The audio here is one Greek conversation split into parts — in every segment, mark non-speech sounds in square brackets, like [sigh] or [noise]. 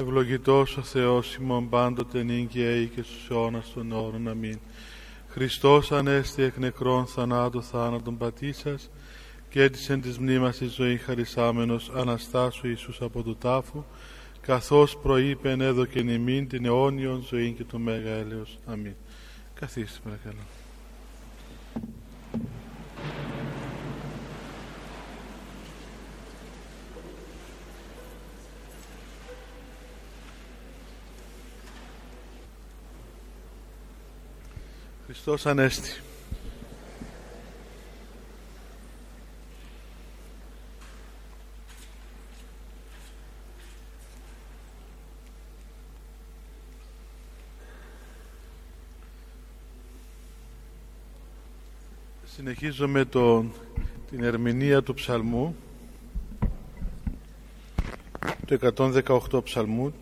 Ευλογητός ο Θεός ημών πάντοτε νυν και και στους αιώνας των όρων. Αμήν. Χριστός ανέστη εκ νεκρών θανάτου θάνατον πατήσας και έτησεν της μνήμας η ζωής χαρισάμενος Αναστάσου Ιησούς από του τάφου καθώς προείπεν έδωκεν ημίν την αιώνιον ζωή και το Μέγα Έλεος. Αμήν. Καθίστε παρακαλώ. Χριστός Ανέστη. Συνεχίζω με τον, την ερμηνεία του ψαλμού του 118 ψαλμού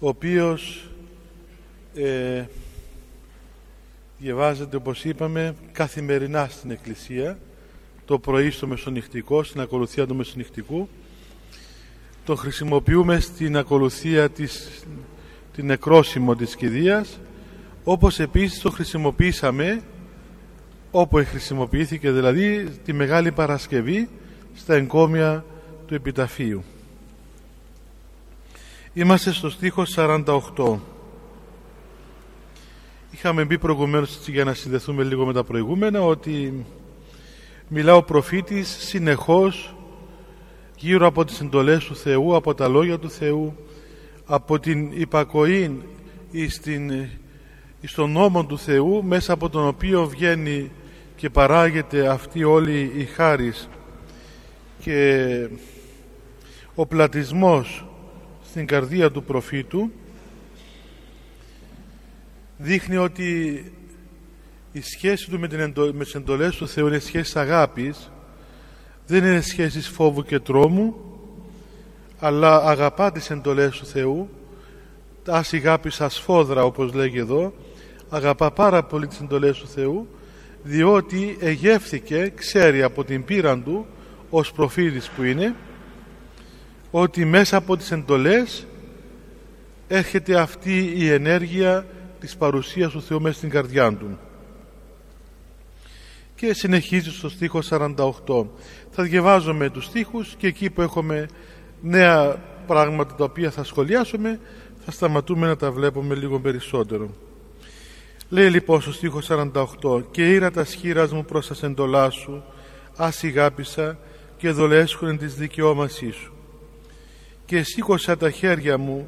ο οποίος ε, διαβάζεται όπως είπαμε καθημερινά στην Εκκλησία το πρωί στο Μεσονυχτικό, στην ακολουθία του Μεσονυχτικού. Το χρησιμοποιούμε στην ακολουθία της την νεκρόσιμο της κηδείας όπως επίσης το χρησιμοποιήσαμε όπου χρησιμοποιήθηκε δηλαδή τη Μεγάλη Παρασκευή στα εγκόμια του Επιταφείου. Είμαστε στο στίχο 48 Είχαμε μπει προηγουμένως για να συνδεθούμε λίγο με τα προηγούμενα ότι μιλά ο προφήτης συνεχώς γύρω από τις εντολές του Θεού, από τα λόγια του Θεού, από την υπακοή στην, στον νόμο του Θεού μέσα από τον οποίο βγαίνει και παράγεται αυτή όλη η χάρις. Και ο πλατισμός στην καρδία του προφήτου δείχνει ότι η σχέση του με, την εντο... με τις εντολές του Θεού είναι σχέση αγάπης δεν είναι σχέση φόβου και τρόμου αλλά αγαπά τις εντολές του Θεού τα αγάπη σας φόδρα όπως λέγει εδώ αγαπά πάρα πολύ τις εντολές του Θεού διότι εγεύθηκε ξέρει από την πείραν του ως προφήτης που είναι ότι μέσα από τις εντολές έρχεται αυτή η ενέργεια της παρουσίας του Θεού μέσα στην καρδιά του. Και συνεχίζει στο στίχο 48 θα διαβάζουμε τους στίχους και εκεί που έχουμε νέα πράγματα τα οποία θα σχολιάσουμε θα σταματούμε να τα βλέπουμε λίγο περισσότερο. Λέει λοιπόν στο στίχο 48 και ήρα τα σχήρας μου προς τα εντολά σου ασυγάπησα και δολέσχουν της δικαιώμασή σου. Και σήκωσα τα χέρια μου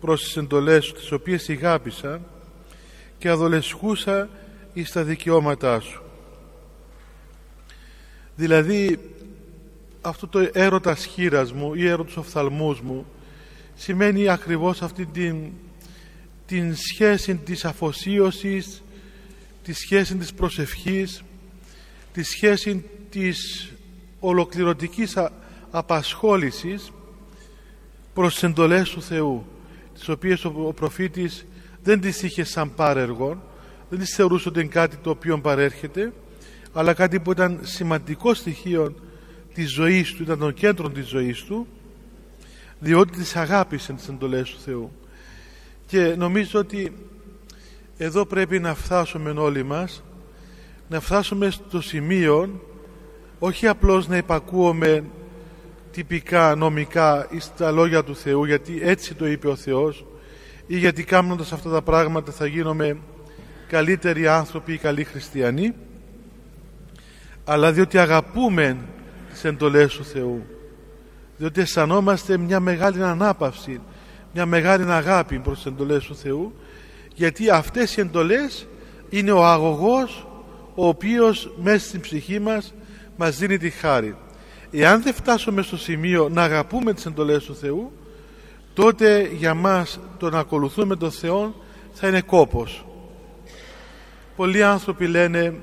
προς τις εντολές σου τις οποίες ηγάπησα και αδολεσχούσα εις τα δικαιώματά σου. Δηλαδή αυτό το έρωτα σχήρας μου ή έρωτος οφθαλμούς μου σημαίνει ακριβώς αυτή την, την σχέση της αφοσίωσης τη σχέση της προσευχής τη σχέση της ολοκληρωτικής απασχόλησης προς τις εντολές του Θεού τις οποίες ο, ο προφήτης δεν τις είχε σαν πάρεργο δεν τις θεωρούσε ότι είναι κάτι το οποίο παρέρχεται αλλά κάτι που ήταν σημαντικό στοιχείο της ζωής του ήταν το κέντρο της ζωής του διότι τις αγάπησε τις εντολές του Θεού. Και νομίζω ότι εδώ πρέπει να φτάσουμε όλοι μας να φτάσουμε στο σημείο όχι απλώς να υπακούουμε τυπικά νομικά στα λόγια του Θεού γιατί έτσι το είπε ο Θεός ή γιατί κάνοντας αυτά τα πράγματα θα γίνουμε καλύτεροι άνθρωποι ή καλοί χριστιανοί αλλά διότι αγαπούμε τις εντολές του Θεού διότι αισθανόμαστε μια μεγάλη ανάπαυση μια μεγάλη αγάπη προς τις εντολές του Θεού γιατί αυτές οι εντολές είναι ο αγωγός ο οποίος μέσα στην ψυχή μας μας δίνει τη χάρη. Εάν δεν φτάσουμε στο σημείο να αγαπούμε τις εντολές του Θεού τότε για μας το να ακολουθούμε τον Θεό θα είναι κόπος. Πολλοί άνθρωποι λένε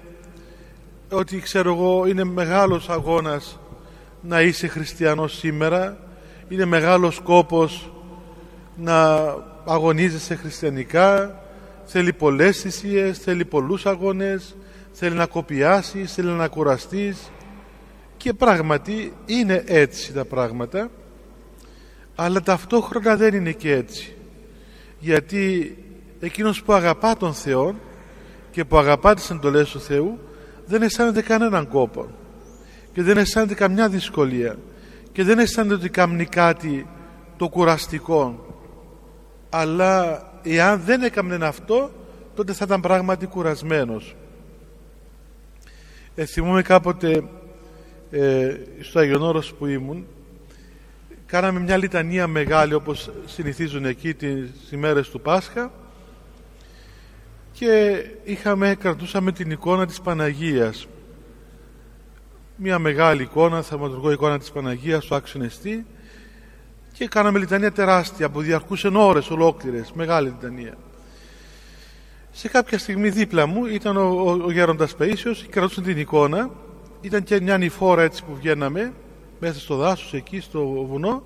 ότι ξέρω εγώ είναι μεγάλος αγώνας να είσαι χριστιανός σήμερα. Είναι μεγάλος κόπος να αγωνίζεσαι χριστιανικά. Θέλει πολλές θυσίες θέλει πολλούς αγώνες θέλει να κοπιάσεις θέλει να κουραστείς. Και πράγματι είναι έτσι τα πράγματα αλλά ταυτόχρονα δεν είναι και έτσι. Γιατί εκείνος που αγαπά τον Θεό και που αγαπά τις εντολές του Θεού δεν αισθάνεται κανέναν κόπο και δεν αισθάνεται καμιά δυσκολία και δεν αισθάνεται ότι κάνει κάτι το κουραστικό. Αλλά εάν δεν έκαμνε αυτό τότε θα ήταν πράγματι κουρασμένος. Ε, θυμούμαι κάποτε ε, στο Αγιονόρος που ήμουν κάναμε μια λιτανία μεγάλη όπως συνηθίζουν εκεί τις ημέρες του Πάσχα. Και είχαμε, κρατούσαμε την εικόνα της Παναγίας. Μια μεγάλη εικόνα, θαυματουργό εικόνα της Παναγίας στο άξιο Εστί και κάναμε λιτανία τεράστια που διαρκούσε ώρες ολόκληρες, μεγάλη λιτανία. Σε κάποια στιγμή δίπλα μου ήταν ο, ο, ο Γέροντας Παΐσιος, κρατούσε την εικόνα, ήταν και μια νηφόρα έτσι που βγαίναμε μέσα στο δάσος εκεί στο βουνό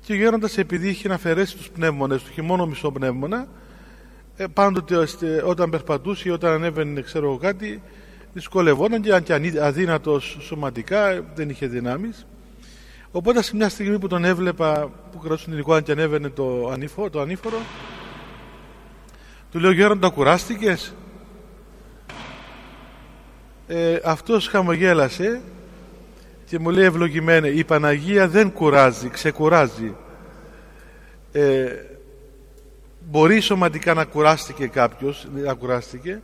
και ο Γέροντας επειδή είχε να αφαιρέσει τους πνεύμονες του και μόνο μισό πνεύμονα ε, πάντοτε όταν περπατούσε ή όταν ανέβαινε ξέρω εγώ κάτι δυσκολευόταν και αν και αδύνατος σωματικά δεν είχε δυνάμεις. Οπότε σε μια στιγμή που τον έβλεπα που κρατούσε την εικόνα και ανέβαινε το ανήφορο, το ανήφορο του λέω Γέροντα κουράστηκες; Ε, αυτός χαμογέλασε και μου λέει ευλογημένε η Παναγία δεν κουράζει, ξεκουράζει. Ε, μπορεί σωματικά να κουράστηκε κάποιος να κουράστηκε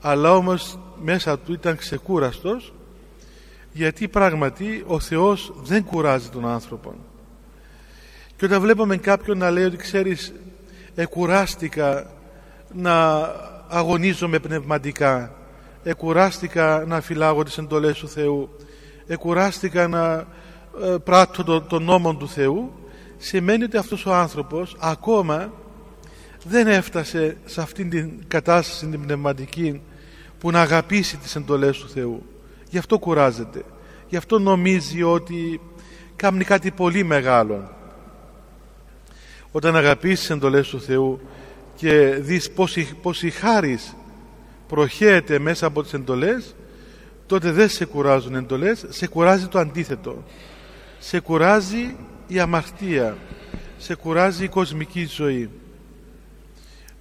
αλλά όμως μέσα του ήταν ξεκούραστος γιατί πράγματι ο Θεός δεν κουράζει τον άνθρωπο και όταν βλέπουμε κάποιον να λέει ότι ξέρεις εκουράστηκα να αγωνίζομαι πνευματικά εκουράστηκα να φυλάγω τις εντολές του Θεού εκουράστηκα να ε, πράττω τον το νόμο του Θεού σημαίνει ότι αυτός ο άνθρωπος ακόμα δεν έφτασε σε αυτήν την κατάσταση την πνευματική που να αγαπήσει τις εντολές του Θεού. Γι' αυτό κουράζεται. Γι' αυτό νομίζει ότι κάνει κάτι πολύ μεγάλο. Όταν αγαπήσεις τις εντολές του Θεού και δεις πως η, χάρις προχέεται μέσα από τις εντολές τότε δεν σε κουράζουν εντολές σε κουράζει το αντίθετο. Σε κουράζει η αμαρτία σε κουράζει η κοσμική ζωή.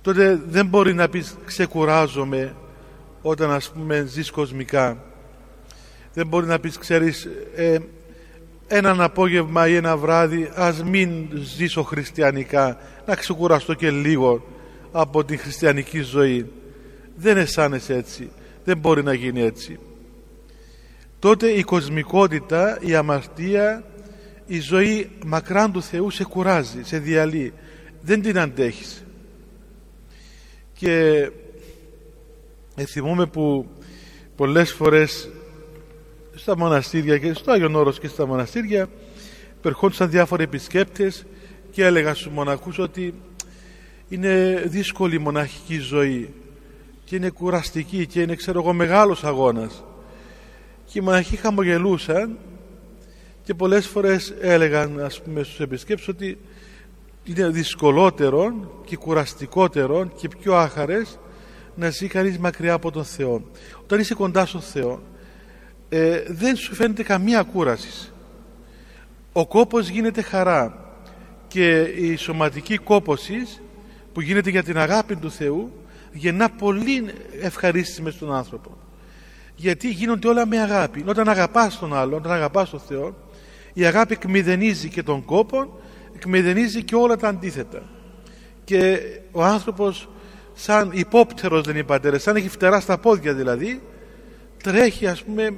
Τότε δεν μπορεί να πεις ξεκουράζομαι όταν ας πούμε ζεις κοσμικά δεν μπορεί να πεις ξέρεις ε, έναν απόγευμα ή ένα βράδυ ας μην ζήσω χριστιανικά να ξεκουραστώ και λίγο από την χριστιανική ζωή δεν αισθάνεσαι έτσι. Δεν μπορεί να γίνει έτσι τότε η κοσμικότητα η αμαρτία η ζωή μακράν του Θεού σε κουράζει σε διαλύει. Δεν την αντέχεις. Και ε, θυμούμε που πολλές φορές στα μοναστήρια και στο Άγιον Όρος και στα μοναστήρια περχόντουσαν διάφοροι επισκέπτες και έλεγαν στους μοναχούς ότι είναι δύσκολη η μοναχική ζωή και είναι κουραστική και είναι ξέρω εγώ μεγάλος αγώνας και οι μοναχοί χαμογελούσαν και πολλές φορές έλεγαν ας πούμε στους επισκέπτες ότι είναι δυσκολότερο και κουραστικότερο και πιο άχαρες να ζει κανείς μακριά από τον Θεό. Όταν είσαι κοντά στον Θεό ε, δεν σου φαίνεται καμία κούραση. Ο κόπος γίνεται χαρά και η σωματική κόποση που γίνεται για την αγάπη του Θεού γεννά πολύ ευχαρίστηση μες στον άνθρωπο γιατί γίνονται όλα με αγάπη. Όταν αγαπάς τον άλλον, όταν αγαπάς τον Θεό η αγάπη εκμηδενίζει και τον κόπο εκμηδενίζει και όλα τα αντίθετα. Και ο άνθρωπος σαν υπόπτερος δεν είπατε σαν έχει φτερά στα πόδια δηλαδή τρέχει ας πούμε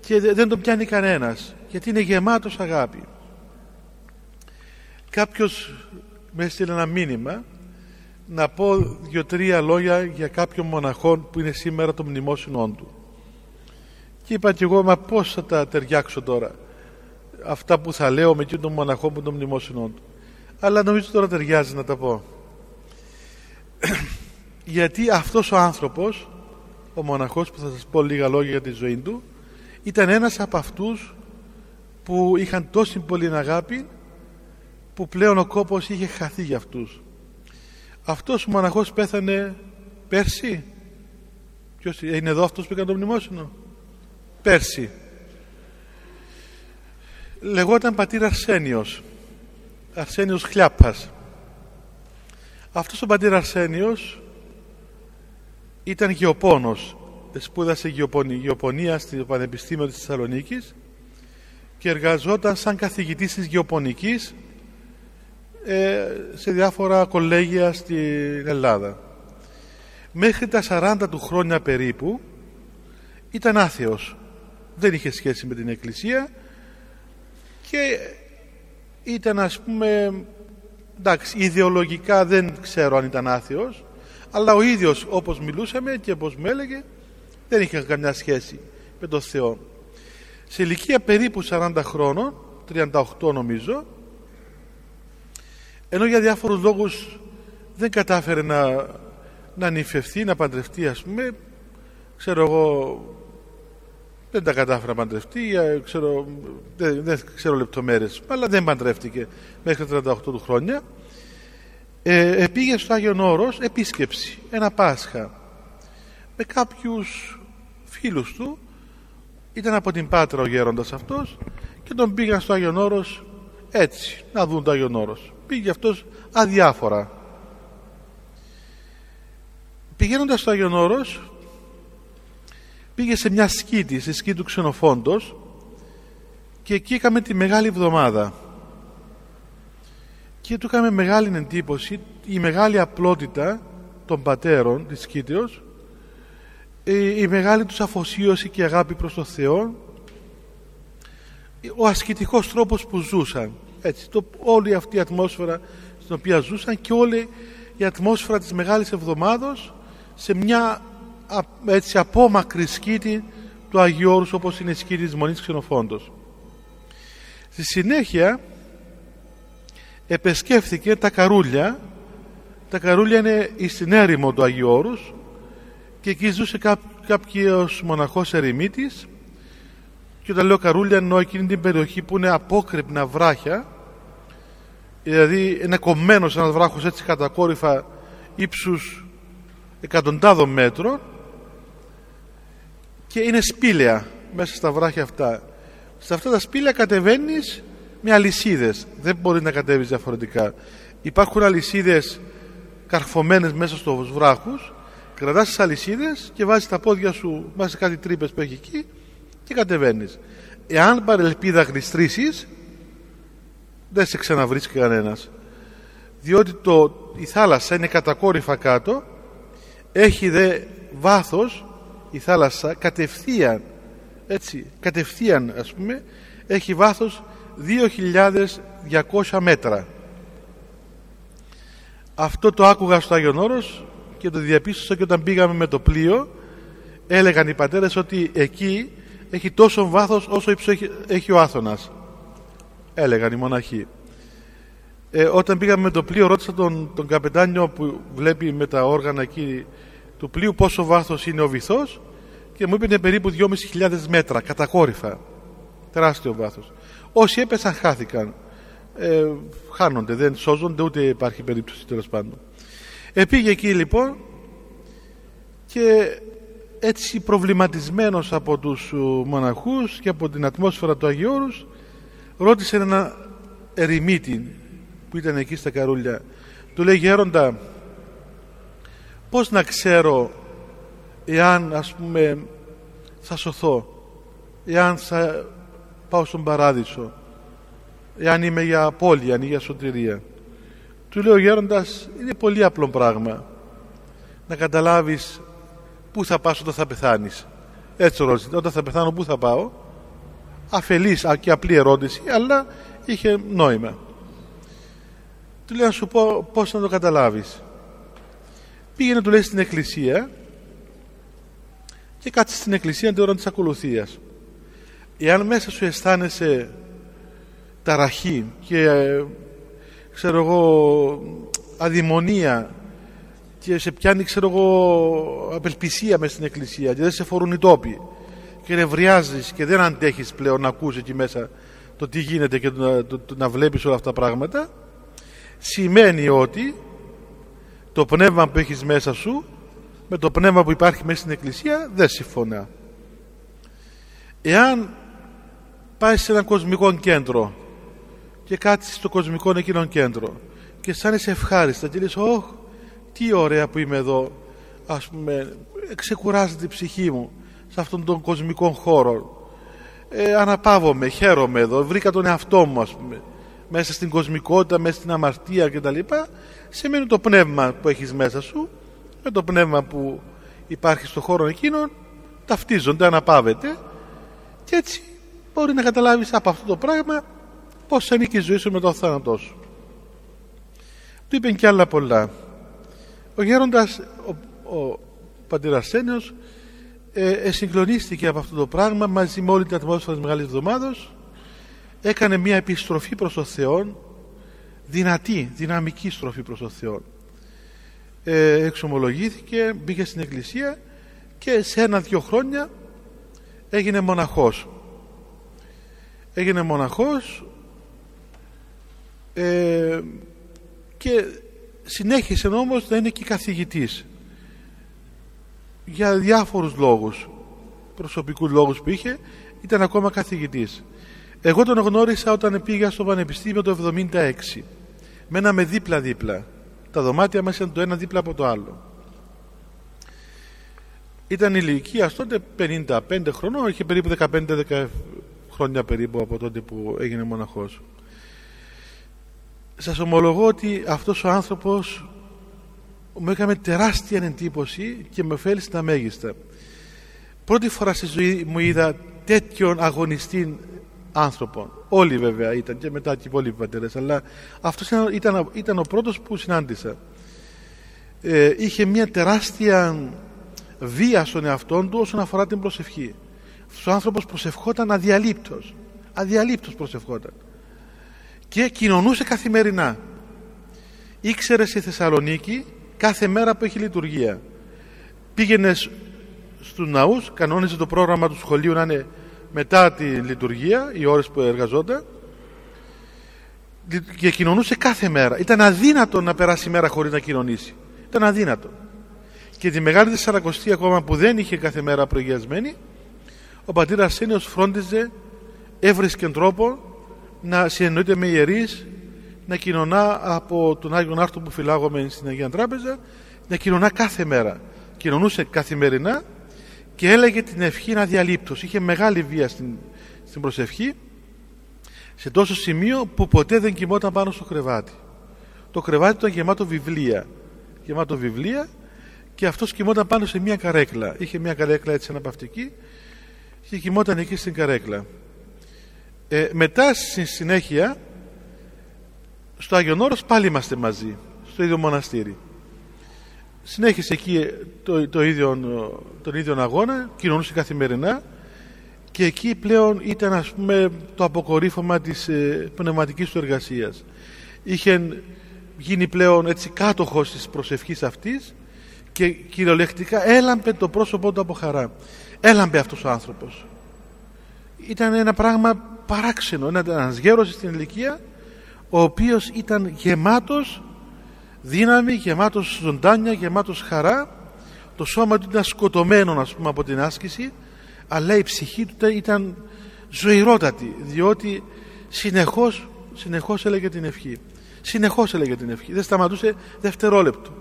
και δεν τον πιάνει κανένας γιατί είναι γεμάτος αγάπη. Κάποιος με έστειλε ένα μήνυμα να πω δύο-τρία λόγια για κάποιον μοναχόν που είναι σήμερα το μνημόσυνό του και είπα και εγώ μα πως θα τα ταιριάξω τώρα; Αυτά που θα λέω με εκείνον τον μοναχό που είναι το μνημόσυνό του αλλά νομίζω τώρα ταιριάζει να τα πω. [clears throat] Γιατί αυτός ο άνθρωπος ο μοναχός που θα σας πω λίγα λόγια για τη ζωή του ήταν ένας από αυτούς που είχαν τόση πολύ αγάπη που πλέον ο κόπος είχε χαθεί για αυτούς. Αυτός ο μοναχός πέθανε πέρσι. Ποιος είναι εδώ αυτός που έκανε το μνημόσυνο; Πέρσι λεγόταν πατήρ Αρσένιος Αρσένιος Χλιάπας αυτός ο πατήρ Αρσένιος ήταν γεωπόνος σπούδασε γεωπονία στο Πανεπιστήμιο της Θεσσαλονίκης και εργαζόταν σαν καθηγητής της γεωπονικής ε, σε διάφορα κολέγια στην Ελλάδα. Μέχρι τα 40 του χρόνια περίπου ήταν άθεος. Δεν είχε σχέση με την Εκκλησία και ήταν ας πούμε εντάξει ιδεολογικά δεν ξέρω αν ήταν άθεος αλλά ο ίδιος όπως μιλούσαμε και όπως μου έλεγε δεν είχες καμιά σχέση με τον Θεό. Σε ηλικία περίπου 40 χρόνων 38 νομίζω ενώ για διάφορους λόγους δεν κατάφερε να, να νυφευθεί, να παντρευτεί ας πούμε ξέρω εγώ δεν τα κατάφερε να παντρευτεί ξέρω, δεν, δεν ξέρω λεπτομέρειες αλλά δεν παντρεύτηκε μέχρι 38 του χρόνια. Ε, πήγε στο Άγιον Όρος επίσκεψη ένα Πάσχα. Με κάποιους φίλους του ήταν από την Πάτρα ο γέροντας αυτός και τον πήγαν στο Άγιον Όρος έτσι να δουν το Άγιον Όρος. Πήγε αυτός αδιάφορα. Πηγαίνοντας στο Άγιον Όρος πήγε σε μια σκήτη σε σκήτη του Ξενοφόντος και εκεί έκαμε τη Μεγάλη Εβδομάδα. Και του έκαμε μεγάλη εντύπωση η μεγάλη απλότητα των πατέρων της σκήτεως η μεγάλη τους αφοσίωση και αγάπη προς τον Θεό ο ασκητικός τρόπος που ζούσαν. Έτσι, το, όλη αυτή η ατμόσφαιρα στην οποία ζούσαν και όλη η ατμόσφαιρα της Μεγάλης Εβδομάδος σε μια έτσι απόμακρη σκήτη του Αγίου Όρους όπως είναι η σκήτη της Μονής Ξενοφόντος. Στη συνέχεια επεσκέφθηκε τα καρούλια. Τα καρούλια είναι η συνέρημο του Αγίου Όρους και εκεί ζούσε κά, κάποιος μοναχός ερημίτης. Και όταν λέω καρούλια εννοώ εκείνη την περιοχή που είναι απόκρεπνα βράχια. Δηλαδή είναι κομμένος ένας βράχος έτσι κατακόρυφα ύψους εκατοντάδων μέτρων και είναι σπήλαια μέσα στα βράχια αυτά. Σε αυτά τα σπήλαια κατεβαίνεις με αλυσίδες. Δεν μπορεί να κατέβεις διαφορετικά. Υπάρχουν αλυσίδες καρφωμένες μέσα στους βράχους. Κρατάς τις αλυσίδες και βάζεις τα πόδια σου μέσα σε κάτι τρύπες που έχει εκεί και κατεβαίνεις. Εάν παρελπίδα γλιστρήσεις δεν σε ξαναβρίσκει κανένας. Διότι το, η θάλασσα είναι κατακόρυφα κάτω έχει δε βάθος η θάλασσα κατευθείαν έτσι κατευθείαν ας πούμε έχει βάθος 2.200 μέτρα. Αυτό το άκουγα στο Άγιον Όρος και το διαπίστωσα και όταν πήγαμε με το πλοίο έλεγαν οι πατέρες ότι εκεί έχει τόσο βάθος όσο ύψο έχει, ο Άθωνας έλεγαν οι μοναχοί. Ε, όταν πήγαμε με το πλοίο ρώτησα τον, τον καπετάνιο που βλέπει με τα όργανα εκεί του πλοίου πόσο βάθος είναι ο βυθός και μου είπε είναι περίπου 2.500 μέτρα κατακόρυφα τεράστιο βάθος. Όσοι έπεσαν χάθηκαν. Ε, χάνονται δεν σώζονται ούτε υπάρχει περίπτωση τέλος πάντων. Επήγε εκεί λοιπόν και έτσι προβληματισμένος από τους μοναχούς και από την ατμόσφαιρα του Αγίου Όρους ρώτησε ένα ερημίτη που ήταν εκεί στα καρούλια. Του λέει γέροντα πως να ξέρω εάν ας πούμε θα σωθώ εάν θα πάω στον παράδεισο εάν είμαι για απώλεια ή για σωτηρία. Του λέει ο γέροντας είναι πολύ απλό πράγμα. Να καταλάβεις πού θα πας όταν θα πεθάνεις. Έτσι ρώτησε όταν θα πεθάνω πού θα πάω; Αφελής και απλή ερώτηση αλλά είχε νόημα. Του λέει να σου πω πώς να το καταλάβεις πήγαινε του λέει στην εκκλησία και κάτσε στην εκκλησία την ώρα της ακολουθίας. Εάν μέσα σου αισθάνεσαι ταραχή και ξέρω εγώ αδημονία και σε πιάνει ξέρω εγώ απελπισία μέσα στην εκκλησία και δεν σε φορούν οι τόποι και νευριάζεις και δεν αντέχεις πλέον να ακούσει εκεί μέσα το τι γίνεται και το, το, το, να βλέπεις όλα αυτά τα πράγματα σημαίνει ότι το πνεύμα που έχεις μέσα σου με το πνεύμα που υπάρχει μέσα στην εκκλησία δεν συμφωνά. Εάν πάεις σε ένα κοσμικό κέντρο και κάτσεις στο κοσμικό εκείνο κέντρο και αισθάνεσαι ευχάριστα και λες «Ωχ, τι ωραία που είμαι εδώ» ας πούμε, ξεκουράζεται η ψυχή μου σε αυτόν τον κοσμικό χώρο. Ε, αναπαύομαι, χαίρομαι εδώ βρήκα τον εαυτό μου ας πούμε μέσα στην κοσμικότητα, μέσα στην αμαρτία κτλ σημαίνει το πνεύμα που έχεις μέσα σου με το πνεύμα που υπάρχει στο χώρο εκείνον ταυτίζονται, αναπαύεται και έτσι μπορεί να καταλάβεις από αυτό το πράγμα πώς ανήκει η ζωή σου με το θάνατό σου. Του είπεν και άλλα πολλά. Ο γέροντας, ο, ο πατήρ Αρσένιος, ε, συγκλονίστηκε από αυτό το πράγμα μαζί με όλη την ατμόσφαιρα της Μεγάλης Εβδομάδος έκανε μια επιστροφή προς το Θεό δυνατή, δυναμική στροφή προς το Θεό. Ε, εξομολογήθηκε, μπήκε στην εκκλησία και σε ένα-δυο χρόνια έγινε μοναχός. Έγινε μοναχός ε, και συνέχισε όμως να είναι και καθηγητής. Για διάφορους λόγους προσωπικούς λόγους που είχε ήταν ακόμα καθηγητής. Εγώ τον γνώρισα όταν πήγα στο Πανεπιστήμιο το 1976 μέναμε δίπλα-δίπλα. Τα δωμάτια μας ήταν το ένα δίπλα από το άλλο. Ήταν ηλικία τότε 55 χρονών είχε περίπου 15-10 χρόνια περίπου από τότε που έγινε μοναχός. Σας ομολογώ ότι αυτός ο άνθρωπος μου έκανε τεράστια εντύπωση και με ωφέλει στα μέγιστα. Πρώτη φορά στη ζωή μου είδα τέτοιον αγωνιστή άνθρωπο όλοι βέβαια ήταν και μετά και οι υπόλοιποι πατέρες αλλά αυτός ήταν, ήταν ο πρώτος που συνάντησα ε, είχε μια τεράστια βία στον εαυτό του όσον αφορά την προσευχή. Αυτός ο άνθρωπος προσευχόταν αδιαλείπτος αδιαλείπτος προσευχόταν. Και κοινωνούσε καθημερινά. Ήξερε στη Θεσσαλονίκη κάθε μέρα που έχει λειτουργία. Πήγαινε στους ναούς κανόνιζε το πρόγραμμα του σχολείου να είναι μετά τη λειτουργία οι ώρες που εργαζόταν και κοινωνούσε κάθε μέρα. Ήταν αδύνατο να περάσει μέρα χωρίς να κοινωνήσει. Ήταν αδύνατο. Και τη μεγάλη Σαρακοστή ακόμα που δεν είχε κάθε μέρα προηγιασμένη ο πατήρ Αρσένιος φρόντιζε έβρισκε τρόπο να συνεννοείται με ιερείς να κοινωνά από τον Άγιο Άρθρο που φυλάγομαι στην Αγία Τράπεζα να κοινωνά κάθε μέρα. Κοινωνούσε καθημερινά και έλεγε την ευχή να διαλείπτως. Είχε μεγάλη βία στην, στην προσευχή σε τόσο σημείο που ποτέ δεν κοιμόταν πάνω στο κρεβάτι. Το κρεβάτι ήταν γεμάτο βιβλία. Γεμάτο βιβλία και αυτός κοιμόταν πάνω σε μια καρέκλα. Είχε μια καρέκλα έτσι αναπαυτική και κοιμόταν εκεί στην καρέκλα. Ε, μετά στη συνέχεια στο Άγιον Όρος πάλι είμαστε μαζί στο ίδιο μοναστήρι συνέχισε εκεί το, το ίδιο, τον ίδιο αγώνα κοινωνούσε καθημερινά και εκεί πλέον ήταν ας πούμε το αποκορύφωμα της ε, πνευματικής του εργασίας. Είχε γίνει πλέον έτσι κάτοχος της προσευχής αυτής και κυριολεκτικά έλαμπε το πρόσωπό του από χαρά. Έλαμπε αυτός ο άνθρωπος. Ήταν ένα πράγμα παράξενο ένας γέρος στην ηλικία ο οποίος ήταν γεμάτος δύναμη, γεμάτος ζωντάνια, γεμάτος χαρά το σώμα του ήταν σκοτωμένο ας πούμε από την άσκηση αλλά η ψυχή του ήταν ζωηρότατη διότι συνεχώς, συνεχώς έλεγε την ευχή. Συνεχώς έλεγε την ευχή. Δεν σταματούσε δευτερόλεπτο.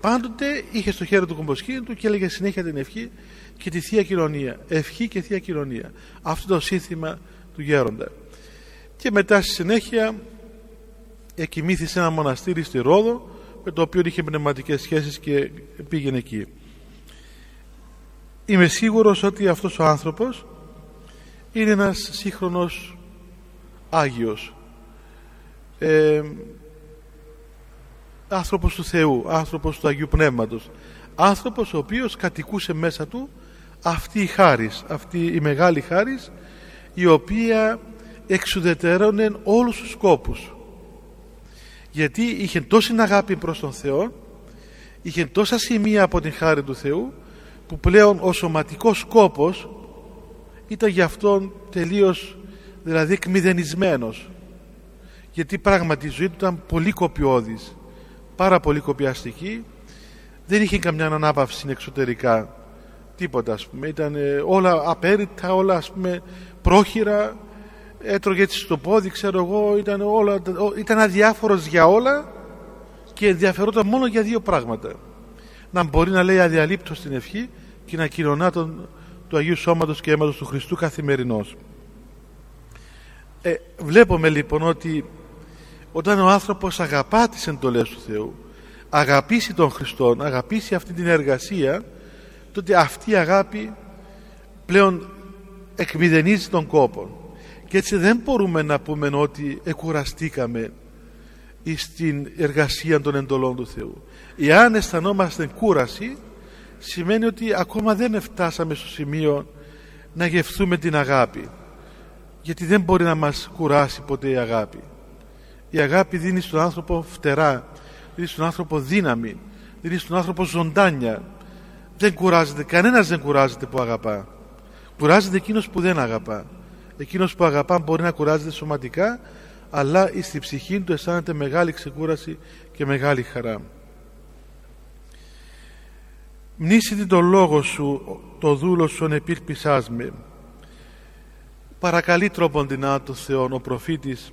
Πάντοτε είχε στο χέρι του κομποσχήνη του και έλεγε συνέχεια την ευχή και τη Θεία Κοινωνία. Ευχή και Θεία Κοινωνία. Αυτό το σύνθημα του γέροντα. Και μετά στη συνέχεια εκοιμήθησε ένα μοναστήρι στη Ρόδο με το οποίο είχε πνευματικές σχέσεις και πήγαινε εκεί. Είμαι σίγουρος ότι αυτός ο άνθρωπος είναι ένας σύγχρονος Άγιος. Ε, άνθρωπος του Θεού άνθρωπος του Αγίου Πνεύματος. Άνθρωπος ο οποίος κατοικούσε μέσα του αυτή η χάρις αυτή η μεγάλη χάρις η οποία εξουδετερώνε όλους τους σκόπους γιατί είχε τόση αγάπη προς τον Θεό είχε τόσα σημεία από την χάρη του Θεού που πλέον ο σωματικός σκόπος ήταν για αυτόν τελείως δηλαδή εκμηδενισμένος. Γιατί πράγματι η ζωή του ήταν πολύ κοπιώδης πάρα πολύ κοπιαστική. Δεν είχε καμιά ανάπαυση εξωτερικά τίποτα ας πούμε. Ήταν όλα απέριτα όλα ας πούμε πρόχειρα έτρωγε έτσι στο πόδι ξέρω εγώ ήταν, όλα, ήταν αδιάφορος για όλα και ενδιαφερόταν μόνο για δύο πράγματα. Να μπορεί να λέει αδιαλείπτως την ευχή και να κοινωνά τον, του Αγίου Σώματος και Αίματος του Χριστού καθημερινώς. Ε, βλέπουμε λοιπόν ότι όταν ο άνθρωπος αγαπά τις εντολές του Θεού αγαπήσει τον Χριστό αγαπήσει αυτή την εργασία τότε αυτή η αγάπη πλέον εκμηδενίζει τον κόπο και έτσι δεν μπορούμε να πούμε ότι εκουραστήκαμε στην εργασία των εντολών του Θεού. Εάν αισθανόμαστε κούραση σημαίνει ότι ακόμα δεν φτάσαμε στο σημείο να γευθούμε την αγάπη. Γιατί δεν μπορεί να μας κουράσει ποτέ η αγάπη. Η αγάπη δίνει στον άνθρωπο φτερά δίνει στον άνθρωπο δύναμη δίνει στον άνθρωπο ζωντάνια. Δεν κουράζεται, κανένας δεν κουράζεται που αγαπά. Κουράζεται εκείνος που δεν αγαπά εκείνος που αγαπά μπορεί να κουράζεται σωματικά αλλά στη ψυχή του αισθάνεται μεγάλη ξεκούραση και μεγάλη χαρά μνήσιτη το λόγο σου το δούλο σου επίρπισάς με παρακαλεί τρόπον την του Θεό ο προφήτης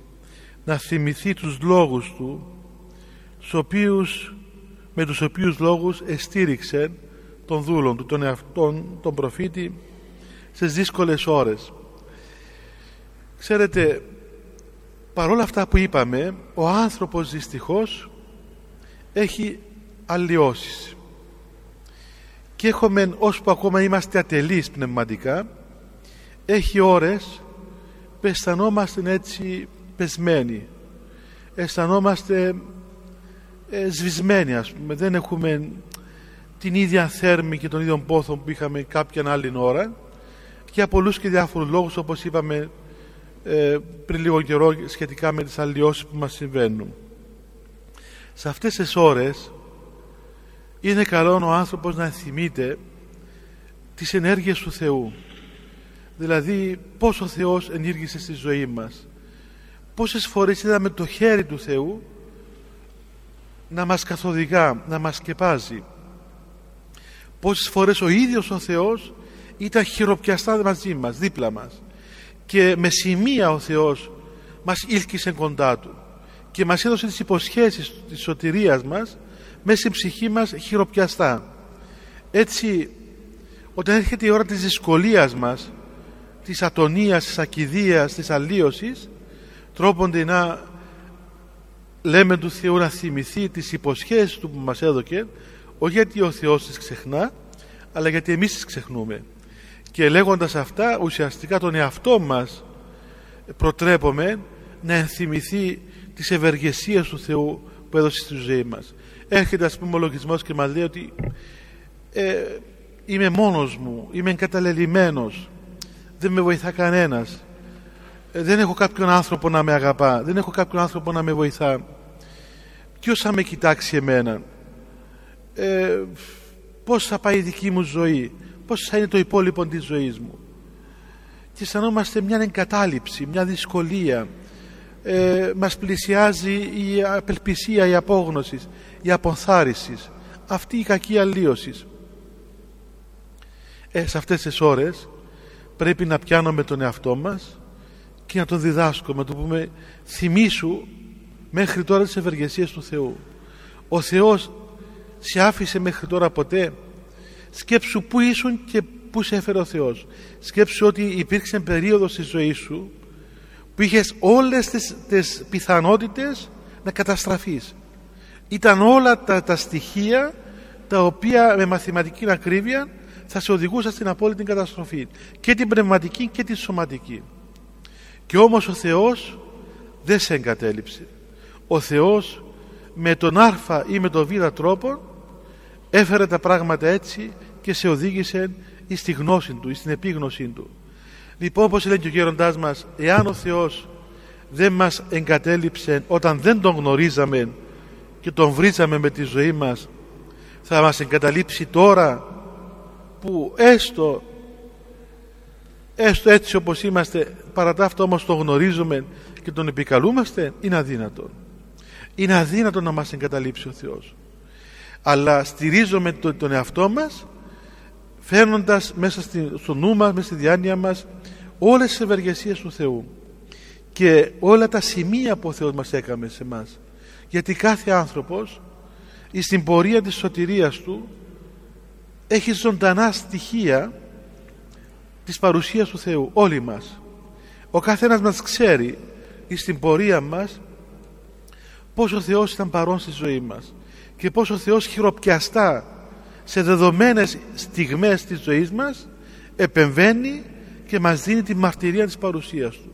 να θυμηθεί τους λόγους του οποίους, με τους οποίους λόγους εστήριξε τον δούλον του, τον εαυτόν, τον προφήτη στις δύσκολες ώρες. Ξέρετε, παρόλα αυτά που είπαμε, ο άνθρωπος δυστυχώς έχει αλλοιώσεις. Και έχουμε, ώσπου ακόμα είμαστε ατελείς πνευματικά, έχει ώρες που αισθανόμαστε έτσι πεσμένοι. Αισθανόμαστε ε, σβησμένοι ας πούμε. Δεν έχουμε την ίδια θέρμη και τον ίδιο πόθο που είχαμε κάποια άλλη ώρα για πολλούς και διάφορους λόγους όπως είπαμε ε, πριν λίγο καιρό σχετικά με τις αλλοιώσεις που μας συμβαίνουν. Σε αυτές τις ώρες είναι καλό ο άνθρωπος να θυμείται τις ενέργειες του Θεού. Δηλαδή πώς ο Θεός ενήργησε στη ζωή μας. Πόσες φορές είδαμε το χέρι του Θεού να μας καθοδηγά, να μας σκεπάζει. Πόσες φορές ο ίδιος ο Θεός ήταν χειροπιαστά μαζί μας, δίπλα μας και με σημεία ο Θεός μας ήλκησε κοντά Του και μας έδωσε τις υποσχέσεις της σωτηρίας μας μέσα στην ψυχή μας χειροπιαστά. Έτσι όταν έρχεται η ώρα της δυσκολίας μας της ατονίας, της ακιδείας, της αλλίωσης τρόπονται να λέμε του Θεού να θυμηθεί τις υποσχέσεις Του που μας έδωκε όχι γιατί ο Θεός τις ξεχνά αλλά γιατί εμείς τις ξεχνούμε και λέγοντας αυτά ουσιαστικά τον εαυτό μας προτρέπουμε να ενθυμηθεί τις ευεργεσίες του Θεού που έδωσε στη ζωή μας. Έρχεται ας πούμε ο λογισμός και μας λέει ότι ε, είμαι μόνος μου είμαι εγκαταλελειμμένος δεν με βοηθά κανένας ε, δεν έχω κάποιον άνθρωπο να με αγαπά δεν έχω κάποιον άνθρωπο να με βοηθά. Ποιος θα με κοιτάξει εμένα ε, πώς θα πάει η δική μου ζωή πώς θα είναι το υπόλοιπο της ζωής μου. Και αισθανόμαστε μια εγκατάλειψη, μια δυσκολία. Ε, μας πλησιάζει η απελπισία, η απόγνωσης η αποθάριση αυτή η κακή αλλίωσης. Ε, σε αυτές τις ώρες πρέπει να πιάνουμε τον εαυτό μας και να τον διδάσκουμε, να του πούμε θυμήσου μέχρι τώρα τις ευεργεσίες του Θεού ο Θεός σε άφησε μέχρι τώρα ποτέ; Σκέψου πού ήσουν και πού σε έφερε ο Θεός. Σκέψου ότι υπήρξε περίοδος στη ζωή σου που είχες όλες τις, τις πιθανότητες να καταστραφείς. Ήταν όλα τα, τα στοιχεία τα οποία με μαθηματική ακρίβεια θα σε οδηγούσαν στην απόλυτη καταστροφή. Και την πνευματική και τη σωματική. Και όμως ο Θεός δεν σε εγκατέλειψε. Ο Θεός με τον α ή με τον β τρόπο έφερε τα πράγματα έτσι και σε οδήγησε στη γνώση του, στην επίγνωσή του. Λοιπόν, όπως λέει και ο γέροντάς μας, εάν ο Θεός δεν μας εγκατέλειψε όταν δεν τον γνωρίζαμε και τον βρίζαμε με τη ζωή μας, θα μας εγκαταλείψει τώρα που έστω έστω έτσι όπως είμαστε παρά τα αυτό όμως το γνωρίζουμε και τον επικαλούμαστε είναι αδύνατο είναι αδύνατο να μας εγκαταλείψει ο Θεός αλλά στηρίζουμε τον εαυτό μας φέρνοντας μέσα στο νου μας, μέσα στη διάνοια μας όλες τις ευεργεσίες του Θεού και όλα τα σημεία που ο Θεός μας έκαμε σε μας γιατί κάθε άνθρωπος στην πορεία της σωτηρίας του έχει ζωντανά στοιχεία της παρουσίας του Θεού όλοι μας. Ο καθένας μας ξέρει στην πορεία μας πόσο ο Θεός ήταν παρόν στη ζωή μας και πόσο ο Θεός χειροπιαστά σε δεδομένες στιγμές της ζωής μας επεμβαίνει και μας δίνει τη μαρτυρία της παρουσίας Του.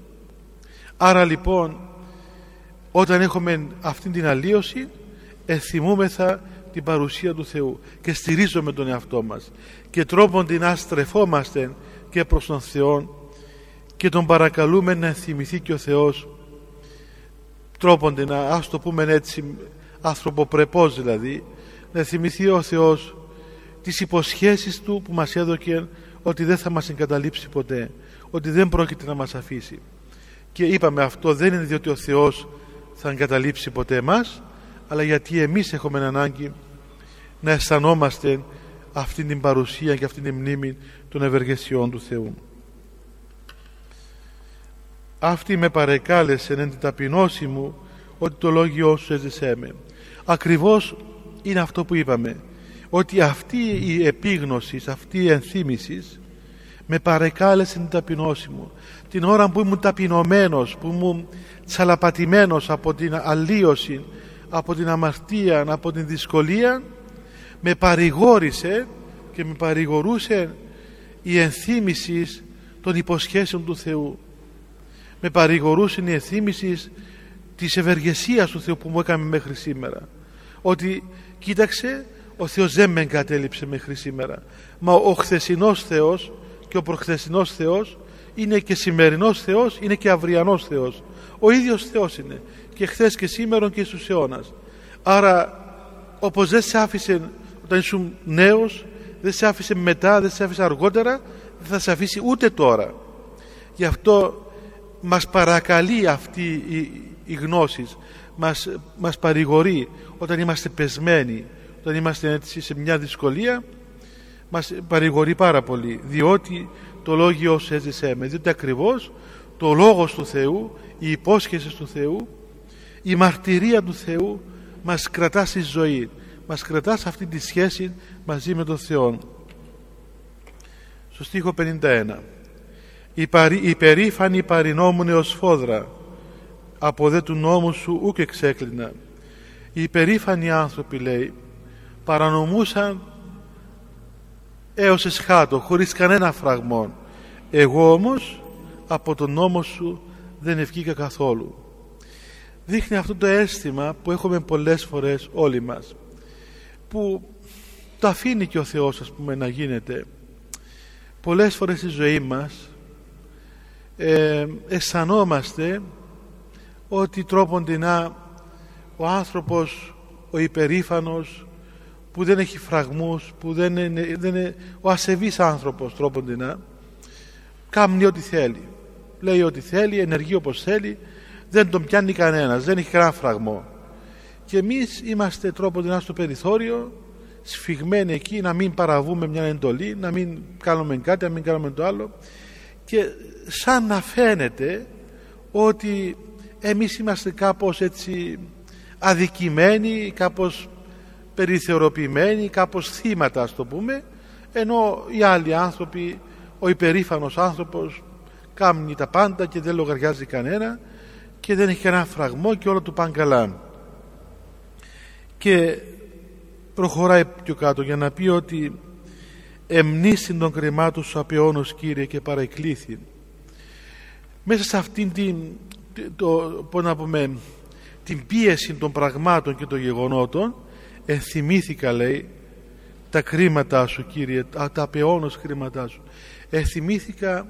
Άρα λοιπόν όταν έχουμε αυτή την αλλίωση εθιμούμεθα την παρουσία του Θεού και στηρίζουμε τον εαυτό μας και τρόπον την αστρεφόμαστε και προς τον Θεό και τον παρακαλούμε να θυμηθεί και ο Θεός τρόπον την ας το πούμε έτσι ανθρωποπρεπώς δηλαδή να θυμηθεί ο Θεός τις υποσχέσεις Του που μας έδωκε ότι δεν θα μας εγκαταλείψει ποτέ ότι δεν πρόκειται να μας αφήσει και είπαμε αυτό δεν είναι διότι ο Θεός θα εγκαταλείψει ποτέ μας αλλά γιατί εμείς έχουμε ανάγκη να αισθανόμαστε αυτή την παρουσία και αυτή την μνήμη των ευεργεσιών του Θεού. Αυτή με παρεκάλεσε εν την ταπεινώση μου ότι το λόγιο σου έζησέ με. Ακριβώς είναι αυτό που είπαμε ότι αυτή η επίγνωσης, αυτή η ενθύμησης με παρεκάλεσε την ταπεινώση μου. Την ώρα που ήμουν ταπεινωμένος που ήμουν τσαλαπατημένος από την αλλίωση από την αμαρτία από την δυσκολία με παρηγόρησε και με παρηγορούσε η ενθύμησης των υποσχέσεων του Θεού. Με παρηγορούσε η ενθύμησης της ευεργεσίας του Θεού που μου έκανε μέχρι σήμερα. Ότι κοίταξε ο Θεός δεν με εγκατέλειψε μέχρι σήμερα. Μα ο χθεσινός Θεός και ο προχθεσινός Θεός είναι και σημερινός Θεός είναι και αυριανός Θεός. Ο ίδιος Θεός είναι και χθες και σήμερα και στους αιώνας. Άρα όπως δεν σε άφησε όταν ήσουν νέος δεν σε άφησε μετά δεν σε άφησε αργότερα δεν θα σε αφήσει ούτε τώρα. Γι' αυτό μας παρακαλεί αυτή η, η γνώση μας, μας παρηγορεί όταν είμαστε πεσμένοι όταν είμαστε έτσι σε μια δυσκολία μας παρηγορεί πάρα πολύ διότι το λόγιο σου έζησε με διότι ακριβώς το λόγος του Θεού η υπόσχεση του Θεού η μαρτυρία του Θεού μας κρατά στη ζωή μας κρατά σε αυτή τη σχέση μαζί με τον Θεό. Στο στίχο 51 η, παρή, η περήφανη παρινόμουν ως φόδρα από δε του νόμου σου ούκ εξέκλεινα. Οι περήφανοι άνθρωποι λέει παρανομούσαν έως εσχάτω χωρίς κανένα φραγμό εγώ όμως από τον νόμο σου δεν ευκήκα καθόλου. Δείχνει αυτό το αίσθημα που έχουμε πολλές φορές όλοι μας που το αφήνει και ο Θεός ας πούμε να γίνεται. Πολλές φορές στη ζωή μας ε, αισθανόμαστε ότι τρόποντινά ο άνθρωπος ο υπερήφανος που δεν έχει φραγμούς που δεν είναι, δεν είναι ο ασεβής άνθρωπος τρόποντινά κάνει ό,τι θέλει. Λέει ό,τι θέλει, ενεργεί όπως θέλει δεν τον πιάνει κανένας δεν έχει κανένα φραγμό. Και εμείς είμαστε τρόποντινά στο περιθώριο σφιγμένοι εκεί να μην παραβούμε μια εντολή να μην κάνουμε κάτι, να μην κάνουμε το άλλο. Και σαν να φαίνεται ότι εμείς είμαστε κάπως έτσι αδικημένοι, κάπως περιθεωροποιημένοι, κάπως θύματα ας το πούμε ενώ οι άλλοι άνθρωποι, ο υπερήφανος άνθρωπος κάνει τα πάντα και δεν λογαριάζει κανένα και δεν έχει κανένα φραγμό και όλα του πάνε καλά. Και προχωράει πιο κάτω για να πει ότι εμνήσιν των κρεμάτων σου απεώνος Κύριε και παρακλήθη μέσα σε αυτήν την το, να πούμε, την πίεση των πραγμάτων και των γεγονότων ενθυμήθηκα λέει τα κρίματά σου Κύριε τα, τα απεώνος κρίματά σου. Ενθυμήθηκα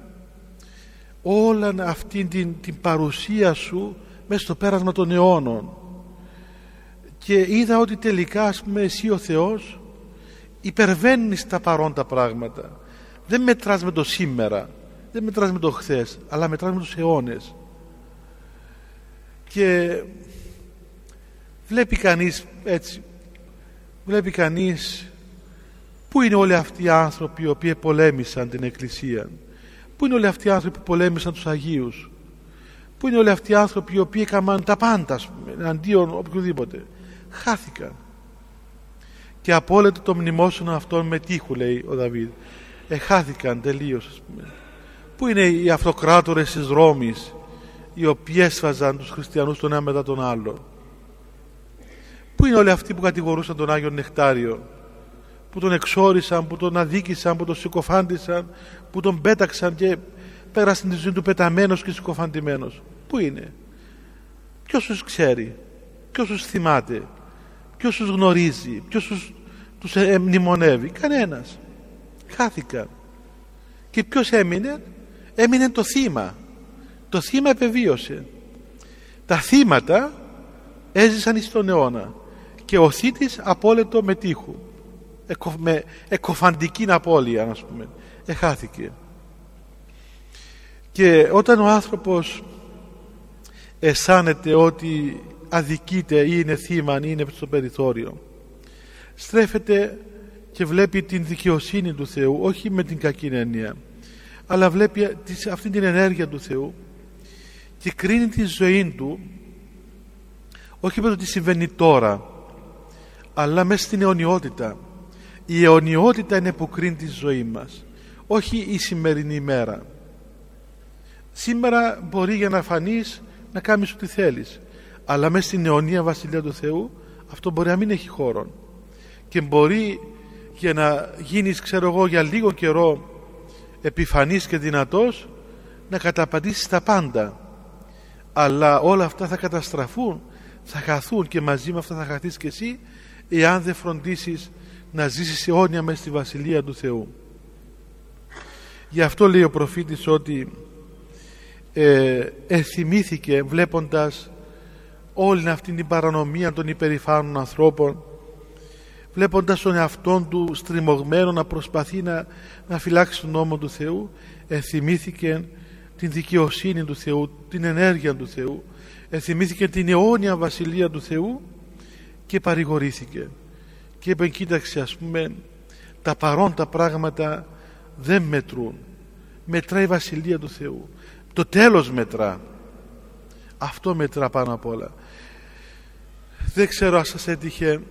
όλα αυτή την, την παρουσία σου μέσα στο πέρασμα των αιώνων. Και είδα ότι τελικά ας πούμε εσύ ο Θεός υπερβαίνεις τα παρόντα πράγματα. Δεν μετράς με το σήμερα δεν μετράς με το χθες αλλά μετράς με τους αιώνες. Και βλέπει κανείς έτσι βλέπει κανείς πού είναι όλοι αυτοί οι άνθρωποι οι οποίοι πολέμησαν την Εκκλησία; Πού είναι όλοι αυτοί οι άνθρωποι που πολέμησαν τους Αγίους; Πού είναι όλοι αυτοί οι άνθρωποι οι οποίοι έκαναν τα πάντα, αντίον οποιοδήποτε; Χάθηκαν. Και απόλυτο το μνημόσυνο αυτών με τείχου, λέει ο Δαβίδ. Εχάθηκαν τελείως, ας πούμε. Πού είναι οι αυτοκράτορες της Ρώμης οι οποίοι έσφαζαν τους χριστιανούς τον ένα μετά τον άλλο; Πού είναι όλοι αυτοί που κατηγορούσαν τον Άγιο Νεκτάριο που τον εξόρισαν, που τον αδίκησαν, που τον συκοφάντησαν, που τον πέταξαν και πέρασαν τη ζωή του πεταμένος και συκοφαντημένος. Πού είναι; Ποιος τους ξέρει; Ποιος τους θυμάται; Ποιος τους γνωρίζει; Ποιος τους, τους μνημονεύει; Κανένας. Χάθηκαν. Και ποιος έμεινε; Έμεινε το θύμα. Το θύμα επεβίωσε. Τα θύματα έζησαν στον αιώνα και ο θήτης απόλυτο με τείχου με εκοφαντική απώλεια να πούμε. Εχάθηκε. Και όταν ο άνθρωπος αισθάνεται ότι αδικείται ή είναι θύμα ή είναι στο περιθώριο στρέφεται και βλέπει την δικαιοσύνη του Θεού όχι με την κακή έννοια αλλά βλέπει αυτή την ενέργεια του Θεού και κρίνει τη ζωή του όχι με το τι συμβαίνει τώρα αλλά μέσα στην αιωνιότητα. Η αιωνιότητα είναι που κρίνει τη ζωή μας όχι η σημερινή ημέρα. Σήμερα μπορεί για να φανείς να κάνεις ό,τι θέλεις αλλά μέσα στην αιωνία βασιλεία του Θεού αυτό μπορεί να μην έχει χώρο και μπορεί για να γίνεις ξέρω εγώ για λίγο καιρό επιφανής και δυνατός να καταπατήσεις τα πάντα. Αλλά όλα αυτά θα καταστραφούν θα χαθούν και μαζί με αυτά θα χαθείς και εσύ εάν δεν φροντίσεις να ζήσεις αιώνια μέσα στη Βασιλεία του Θεού. Γι' αυτό λέει ο προφήτης ότι ε, εθυμήθηκε βλέποντας όλη αυτή την παρανομία των υπερηφάνων ανθρώπων βλέποντας τον εαυτόν του στριμωγμένο να προσπαθεί να, να φυλάξει τον νόμο του Θεού εθυμήθηκε την δικαιοσύνη του Θεού την ενέργεια του Θεού εθυμήθηκε την αιώνια βασιλεία του Θεού και παρηγορήθηκε και είπε κοίταξε ας πούμε τα παρόντα πράγματα δεν μετρούν. Μετράει η Βασιλεία του Θεού. Το τέλος μετρά. Αυτό μετρά πάνω απ' όλα. Δεν ξέρω αν σας έτυχε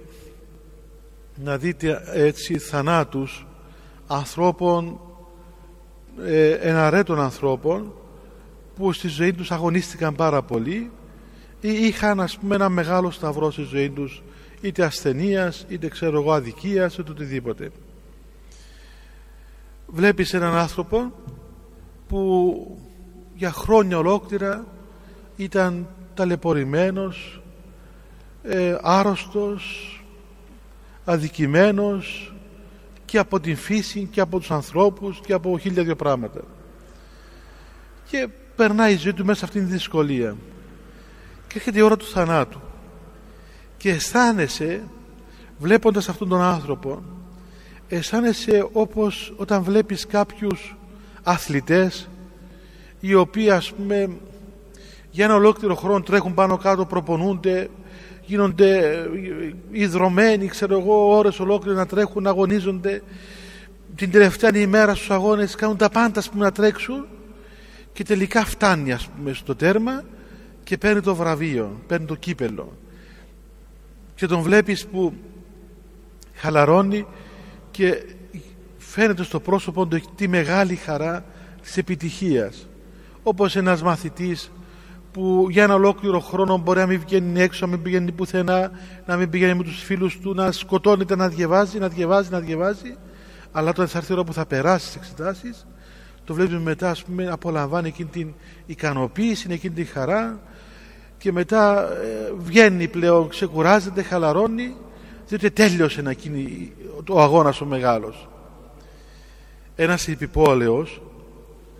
να δείτε έτσι θανάτους ανθρώπων ε, εναρέτων ανθρώπων που στη ζωή τους αγωνίστηκαν πάρα πολύ ή είχαν ας πούμε ένα μεγάλο σταυρό στη ζωή τους είτε ασθενείας είτε ξέρω εγώ αδικίας είτε οτιδήποτε. Βλέπεις έναν άνθρωπο που για χρόνια ολόκληρα ήταν ταλαιπωρημένος ε, άρρωστος αδικημένος και από την φύση και από τους ανθρώπους και από χίλια δύο πράγματα. Και περνάει η ζωή του μέσα σε αυτήν τη δυσκολία και έρχεται η ώρα του θανάτου. Και αισθάνεσαι βλέποντας αυτόν τον άνθρωπο αισθάνεσαι όπως όταν βλέπεις κάποιους αθλητές οι οποίοι ας πούμε για ένα ολόκληρο χρόνο τρέχουν πάνω κάτω προπονούνται γίνονται ιδρωμένοι ξέρω εγώ ώρες ολόκληρο να τρέχουν να αγωνίζονται. Την τελευταία ημέρα στους αγώνες κάνουν τα πάντα ας πούμε, να τρέξουν και τελικά φτάνει ας πούμε στο τέρμα και παίρνει το βραβείο παίρνει το κύπελο. Και τον βλέπεις που χαλαρώνει και φαίνεται στο πρόσωπο του τη μεγάλη χαρά της επιτυχίας. Όπως ένας μαθητής που για ένα ολόκληρο χρόνο μπορεί να μην βγαίνει έξω, να μην πηγαίνει πουθενά, να μην πηγαίνει με τους φίλους του, να σκοτώνεται να διαβάζει, να διαβάζει, να διαβάζει, αλλά όταν θα έρθει η ώρα που θα περάσει τις εξετάσεις, το βλέπουμε μετά, ας πούμε, απολαμβάνει εκείνη την ικανοποίηση, εκείνη την χαρά, και μετά ε, βγαίνει πλέον, ξεκουράζεται, χαλαρώνει διότι τέλειωσε να γίνει ο αγώνας ο μεγάλος. Ένας επιπόλαιος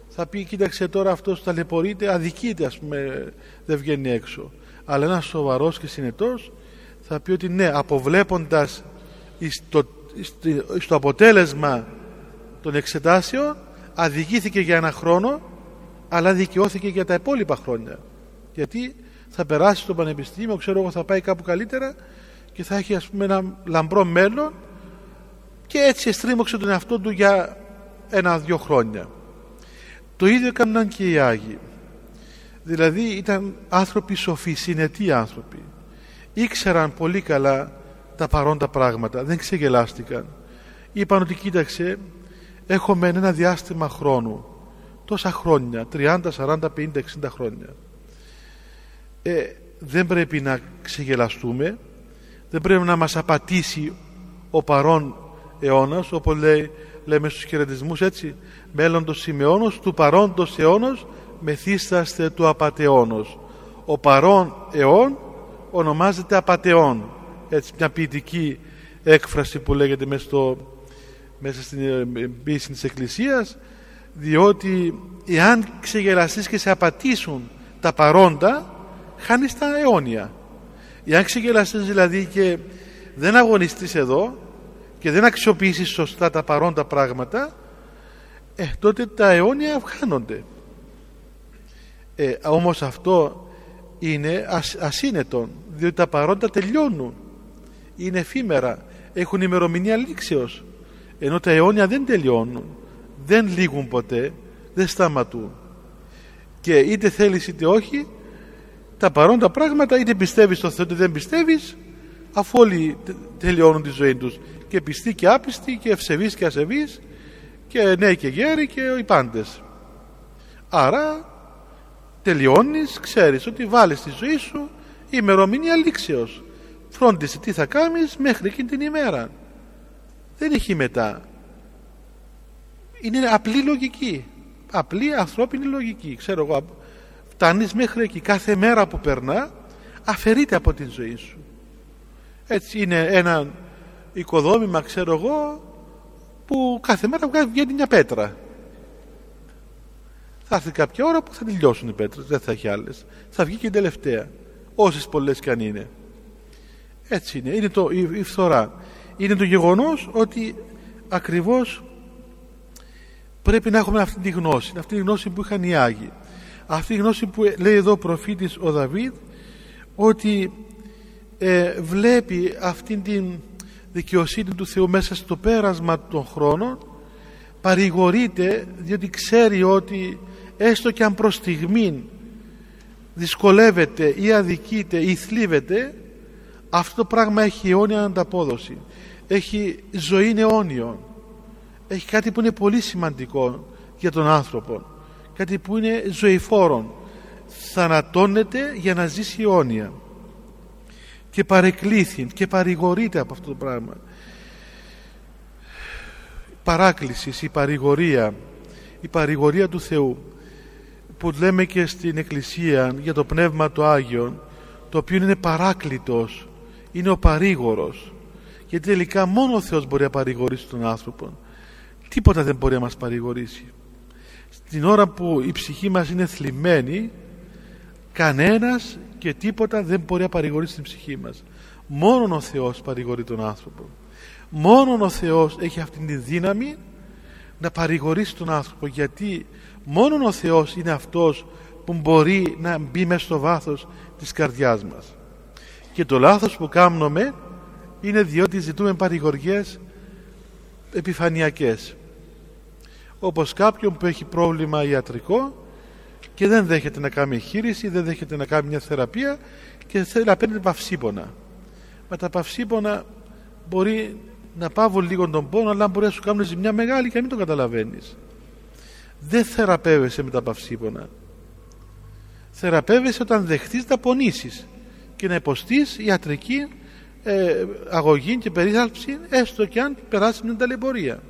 θα πει κοίταξε τώρα αυτός ταλαιπωρείται, αδικείται ας πούμε δεν βγαίνει έξω. Αλλά ένας σοβαρός και συνετός θα πει ότι ναι αποβλέποντας στο, στο αποτέλεσμα των εξετάσεων αδικήθηκε για ένα χρόνο αλλά δικαιώθηκε για τα υπόλοιπα χρόνια. Γιατί θα περάσει στο πανεπιστήμιο, ξέρω εγώ θα πάει κάπου καλύτερα και θα έχει ας πούμε ένα λαμπρό μέλλον και έτσι εστρίμωξε τον εαυτό του για ένα-δυο χρόνια. Το ίδιο έκαναν και οι Άγιοι. δηλαδή ήταν άνθρωποι σοφοί συνετοί άνθρωποι ήξεραν πολύ καλά τα παρόντα πράγματα δεν ξεγελάστηκαν είπαν ότι κοίταξε έχουμε ένα διάστημα χρόνου τόσα χρόνια 30, 40, 50, 60 χρόνια ε, δεν πρέπει να ξεγελαστούμε. Δεν πρέπει να μας απατήσει ο παρόν αιώνας όπως λέει, λέμε στους χαιρετισμούς έτσι. Μέλλοντος σημεώνος του παρόντος αιώνος μεθύσταστε του απατεώνος ο παρόν αιών ονομάζεται απατεών. Έτσι μια ποιητική έκφραση που λέγεται μέσα, στο, μέσα στην ε, πίστη της Εκκλησίας διότι εάν ξεγελαστείς και σε απατήσουν τα παρόντα χάνεις τα αιώνια. Εάν ξεγελαστείς δηλαδή και δεν αγωνιστείς εδώ και δεν αξιοποιήσεις σωστά τα παρόντα πράγματα ε, τότε τα αιώνια χάνονται ε, όμως αυτό είναι ας, ασύνετο διότι τα παρόντα τελειώνουν. Είναι εφήμερα. Έχουν ημερομηνία λήξεως. Ενώ τα αιώνια δεν τελειώνουν δεν λήγουν ποτέ δεν σταματούν. Και είτε θέλεις είτε όχι τα παρόντα πράγματα είτε πιστεύεις στο Θεό είτε δεν πιστεύεις αφού όλοι τελειώνουν τη ζωή τους. Και πιστοί και άπιστοι και ευσεβείς και ασεβείς και νέοι και γέροι και οι πάντες. Άρα τελειώνεις ξέρεις ότι βάλεις τη ζωή σου η ημερομηνία λήξεως. Φρόντισε τι θα κάνεις μέχρι εκείνη την ημέρα. Δεν έχει μετά. Είναι απλή λογική. Απλή ανθρώπινη λογική. Ξέρω εγώ φτάνεις μέχρι εκεί. Κάθε μέρα που περνά αφαιρείται από την ζωή σου. Έτσι είναι ένα οικοδόμημα ξέρω εγώ που κάθε μέρα βγαίνει μια πέτρα. Θα έρθει κάποια ώρα που θα τελειώσουν οι πέτρες δεν θα έχει άλλες. Θα βγει και η τελευταία όσες πολλές και αν είναι. Έτσι είναι, είναι το, η, η φθορά. Είναι το γεγονός ότι ακριβώς πρέπει να έχουμε αυτή τη γνώση. Αυτή τη γνώση που είχαν οι Άγιοι αυτή η γνώση που λέει εδώ ο προφήτης ο Δαβίδ ότι ε, βλέπει αυτήν την δικαιοσύνη του Θεού μέσα στο πέρασμα των χρόνων παρηγορείται διότι ξέρει ότι έστω και αν προς στιγμήν δυσκολεύεται ή αδικείται ή θλίβεται αυτό το πράγμα έχει αιώνια ανταπόδοση. Έχει ζωή αιώνιων. Έχει κάτι που είναι πολύ σημαντικό για τον άνθρωπο κάτι που είναι ζωηφόρον. Θανατώνεται για να ζήσει αιώνια. Και παρεκκλήθη και παρηγορείται από αυτό το πράγμα. Παράκλησης, η παρηγορία η παρηγορία του Θεού που λέμε και στην Εκκλησία για το Πνεύμα του Άγιον το οποίο είναι παράκλητος είναι ο παρήγορος. Γιατί τελικά μόνο ο Θεός μπορεί να παρηγορήσει τον άνθρωπο. Τίποτα δεν μπορεί να μας παρηγορήσει στην ώρα που η ψυχή μας είναι θλιμμένη κανένας και τίποτα δεν μπορεί να παρηγορήσει την ψυχή μας. Μόνο ο Θεός παρηγορεί τον άνθρωπο. Μόνο ο Θεός έχει αυτή τη δύναμη να παρηγορήσει τον άνθρωπο γιατί μόνο ο Θεός είναι αυτός που μπορεί να μπει μέσα στο βάθος της καρδιάς μας. Και το λάθος που κάνουμε είναι διότι ζητούμε παρηγοριές επιφανειακές όπως κάποιον που έχει πρόβλημα ιατρικό και δεν δέχεται να κάνει χείριση, δεν δέχεται να κάνει μια θεραπεία και θέλει να παίρνει παυσίπονα. Με τα παυσίπονα μπορεί να πάβουν λίγο τον πόνο, αλλά μπορεί να σου κάνουν ζημιά μεγάλη και να μην το καταλαβαίνεις. Δεν θεραπεύεσαι με τα παυσίπονα. Θεραπεύεσαι όταν δεχτείς να πονήσεις και να υποστείς ιατρική ε, αγωγή και περίθαλψη έστω και αν περάσει μια ταλαιπωρία.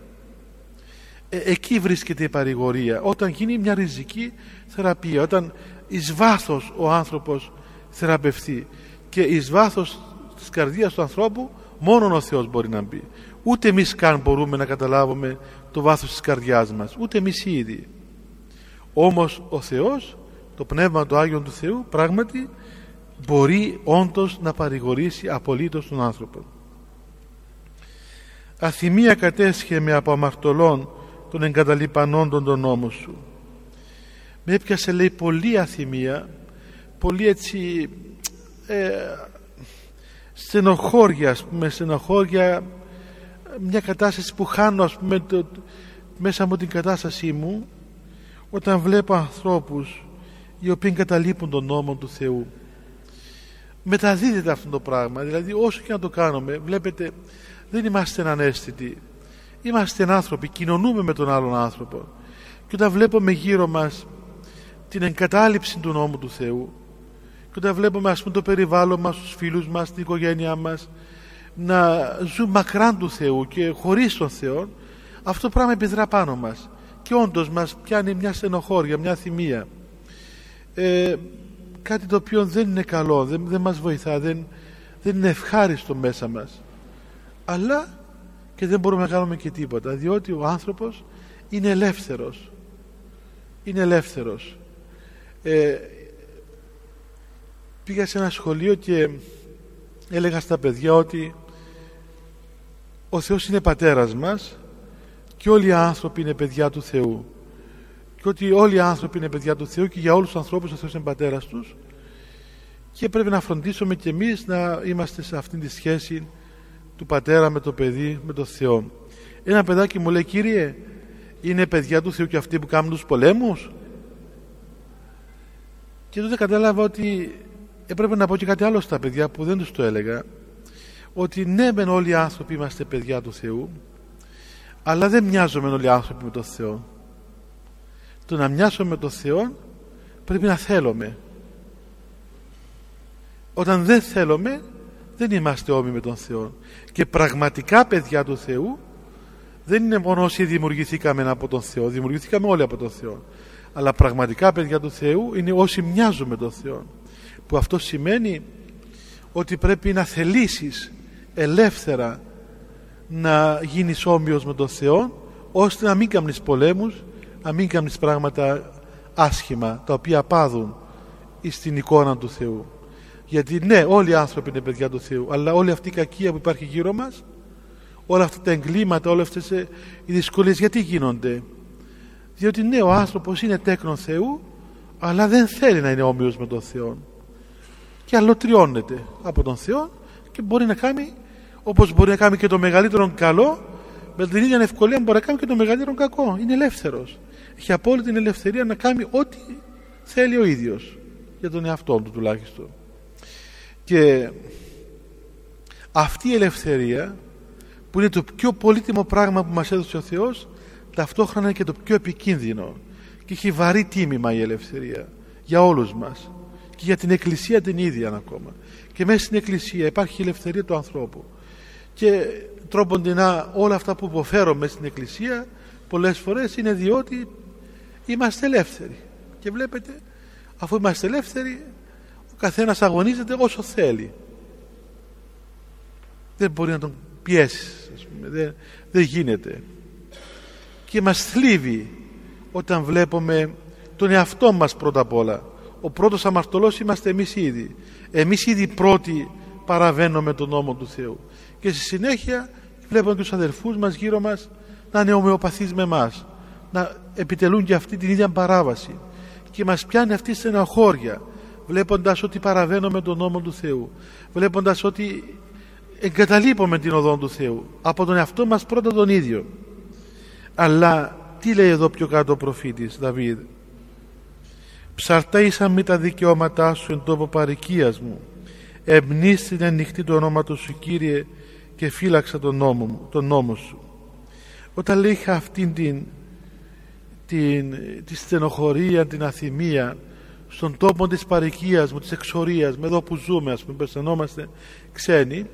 Ε, εκεί βρίσκεται η παρηγορία. Όταν γίνει μια ριζική θεραπεία όταν εις βάθος ο άνθρωπος θεραπευτεί και εις βάθος της καρδίας του ανθρώπου μόνο ο Θεός μπορεί να μπει. Ούτε εμείς καν μπορούμε να καταλάβουμε το βάθος της καρδιάς μας ούτε εμείς ήδη όμως ο Θεός το Πνεύμα του Άγιον του Θεού πράγματι μπορεί όντως να παρηγορήσει απολύτως τον άνθρωπο. Αθυμία κατέσχε από αμαρτωλών των εγκαταλειπανόντων τον νόμο σου. Με έπιασε λέει πολύ αθυμία πολύ έτσι ε, στενοχώρια ας πούμε στενοχώρια μια κατάσταση που χάνω ας πούμε μέσα από την κατάστασή μου όταν βλέπω ανθρώπους οι οποίοι εγκαταλείπουν τον νόμο του Θεού. Μεταδίδεται αυτό το πράγμα. Δηλαδή όσο και να το κάνουμε βλέπετε δεν είμαστε ανέστητοι είμαστε άνθρωποι κοινωνούμε με τον άλλον άνθρωπο. Και όταν βλέπουμε γύρω μας την εγκατάλειψη του νόμου του Θεού και όταν βλέπουμε ας πούμε το περιβάλλον μας, τους φίλους μας, την οικογένειά μας να ζουν μακράν του Θεού και χωρίς τον Θεό αυτό το πράγμα επιδρά πάνω μας. Και όντως μας πιάνει μια στενοχώρια, μια θυμία. Ε, κάτι το οποίο δεν είναι καλό, δεν, δεν μας βοηθά, δεν, δεν είναι ευχάριστο μέσα μας. Αλλά και δεν μπορούμε να κάνουμε και τίποτα διότι ο άνθρωπος είναι ελεύθερος. Είναι ελεύθερος. Ε, πήγα σε ένα σχολείο και έλεγα στα παιδιά ότι ο Θεός είναι πατέρας μας και όλοι οι άνθρωποι είναι παιδιά του Θεού. Και ότι όλοι οι άνθρωποι είναι παιδιά του Θεού και για όλους τους ανθρώπους ο Θεός είναι πατέρας τους. Και πρέπει να φροντίσουμε και εμείς να είμαστε σε αυτήν τη σχέση του πατέρα με το παιδί, με το Θεό. Ένα παιδάκι μου λέει Κύριε είναι παιδιά του Θεού και αυτοί που κάνουν τους πολέμους; Και τότε κατάλαβα ότι έπρεπε να πω και κάτι άλλο στα παιδιά που δεν τους το έλεγα ότι ναι μεν όλοι οι άνθρωποι είμαστε παιδιά του Θεού αλλά δεν μοιάζουμε όλοι οι άνθρωποι με τον Θεό το να μοιάζουμε με τον Θεό πρέπει να θέλουμε όταν δεν θέλουμε δεν είμαστε όμοι με τον Θεό. Και πραγματικά παιδιά του Θεού δεν είναι μόνο όσοι δημιουργηθήκαμε από τον Θεό δημιουργηθήκαμε όλοι από τον Θεό. Αλλά πραγματικά παιδιά του Θεού είναι όσοι μοιάζουν με τον Θεό. Που αυτό σημαίνει ότι πρέπει να θελήσεις ελεύθερα να γίνεις όμοιος με τον Θεό ώστε να μην κάνεις πολέμους να μην κάνεις πράγματα άσχημα τα οποία πάδουν στην εικόνα του Θεού γιατί ναι όλοι οι άνθρωποι είναι παιδιά του Θεού αλλά όλη αυτή η κακία που υπάρχει γύρω μας όλα αυτά τα εγκλήματα όλες αυτές οι δυσκολίες γιατί γίνονται; Διότι ναι ο άνθρωπος είναι τέκνον Θεού αλλά δεν θέλει να είναι όμοιος με τον Θεό και αλωτριώνεται από τον Θεό και μπορεί να κάνει όπως μπορεί να κάνει και το μεγαλύτερο καλό με την ίδια ευκολία μπορεί να κάνει και το μεγαλύτερο κακό. Είναι ελεύθερος. Έχει απόλυτη ελευθερία να κάνει ό,τι θέλει ο ίδιος για τον εαυτό του τουλάχιστον και αυτή η ελευθερία που είναι το πιο πολύτιμο πράγμα που μας έδωσε ο Θεός ταυτόχρονα είναι και το πιο επικίνδυνο. Και έχει βαρύ τίμημα η ελευθερία για όλους μας. Και για την Εκκλησία την ίδια ακόμα. Και μέσα στην Εκκλησία υπάρχει η ελευθερία του ανθρώπου. Και τρόποντινά όλα αυτά που υποφέρουμε στην Εκκλησία πολλές φορές είναι διότι είμαστε ελεύθεροι. Και βλέπετε αφού είμαστε ελεύθεροι ο καθένας αγωνίζεται όσο θέλει. Δεν μπορεί να τον πιέσεις δεν, δεν γίνεται. Και μας θλίβει όταν βλέπουμε τον εαυτό μας πρώτα απ' όλα. Ο πρώτος αμαρτωλός είμαστε εμείς ήδη. Εμείς ήδη πρώτοι παραβαίνουμε τον νόμο του Θεού. Και στη συνέχεια βλέπουμε τους αδερφούς μας γύρω μας να είναι ομοιοπαθείς με εμάς να επιτελούν και αυτή την ίδια παράβαση. Και μας πιάνει αυτή η στεναχώρια βλέποντας ότι παραβαίνουμε τον νόμο του Θεού βλέποντας ότι εγκαταλείπουμε την οδό του Θεού από τον εαυτό μας πρώτα τον ίδιο. Αλλά τι λέει εδώ πιο κάτω ο προφήτης Δαβίδ; Ψαρταίσαν με τα δικαιώματά σου εν τόπο παρικίας μου. Εμπνίστη την ανοιχτή το όνομα του σου Κύριε και φύλαξα τον νόμο, μου, τον νόμο σου όταν λέει είχα αυτήν την, την, τη στενοχωρία, την αθυμία στον τόπο της παρικίας μου, της εξορίας με εδώ που ζούμε ας πούμε, αισθανόμαστε ξένοι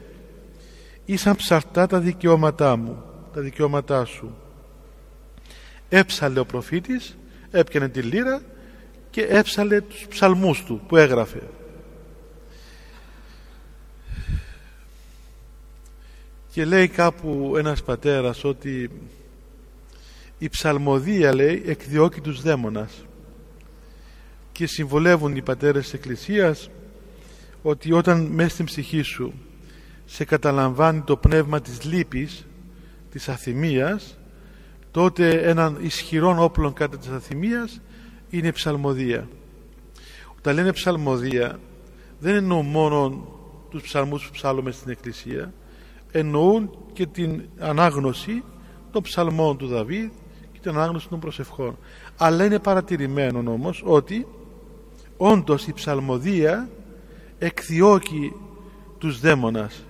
ήσαν ψαρτά τα δικαιώματά μου τα δικαιώματά σου. Έψαλε ο προφήτης έπιανε τη λύρα και έψαλε τους ψαλμούς του που έγραφε. Και λέει κάπου ένας πατέρας ότι η ψαλμοδία λέει εκδιώκει τους δαίμονας και συμβολεύουν οι πατέρες της Εκκλησίας ότι όταν μέσα στην ψυχή σου σε καταλαμβάνει το πνεύμα της λύπης της αθυμίας τότε έναν ισχυρό όπλο κατά της αθυμίας είναι ψαλμοδία. Όταν λένε ψαλμοδία δεν εννοούν μόνο τους ψαλμούς που ψάλλουμε στην Εκκλησία εννοούν και την ανάγνωση των ψαλμών του Δαβίδ και την ανάγνωση των προσευχών. Αλλά είναι παρατηρημένο όμως ότι όντως η ψαλμοδία εκδιώκει τους δαίμονας.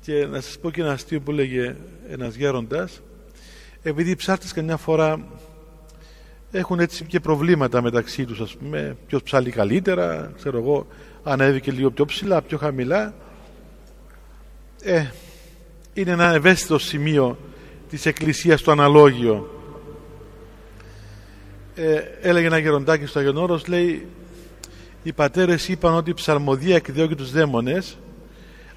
Και να σας πω και ένα αστείο που λέγε ένας γέροντας επειδή οι ψάρτες καμιά φορά έχουν έτσι και προβλήματα μεταξύ τους ας πούμε ποιος ψάλει καλύτερα ξέρω εγώ ανέβηκε λίγο πιο ψηλά πιο χαμηλά ε, είναι ένα ευαίσθητο σημείο της εκκλησίας στο αναλόγιο ε, έλεγε ένα γεροντάκι στο Αγιονόρος λέει οι πατέρες είπαν ότι η ψαλμοδία εκδιώκει τους δαίμονες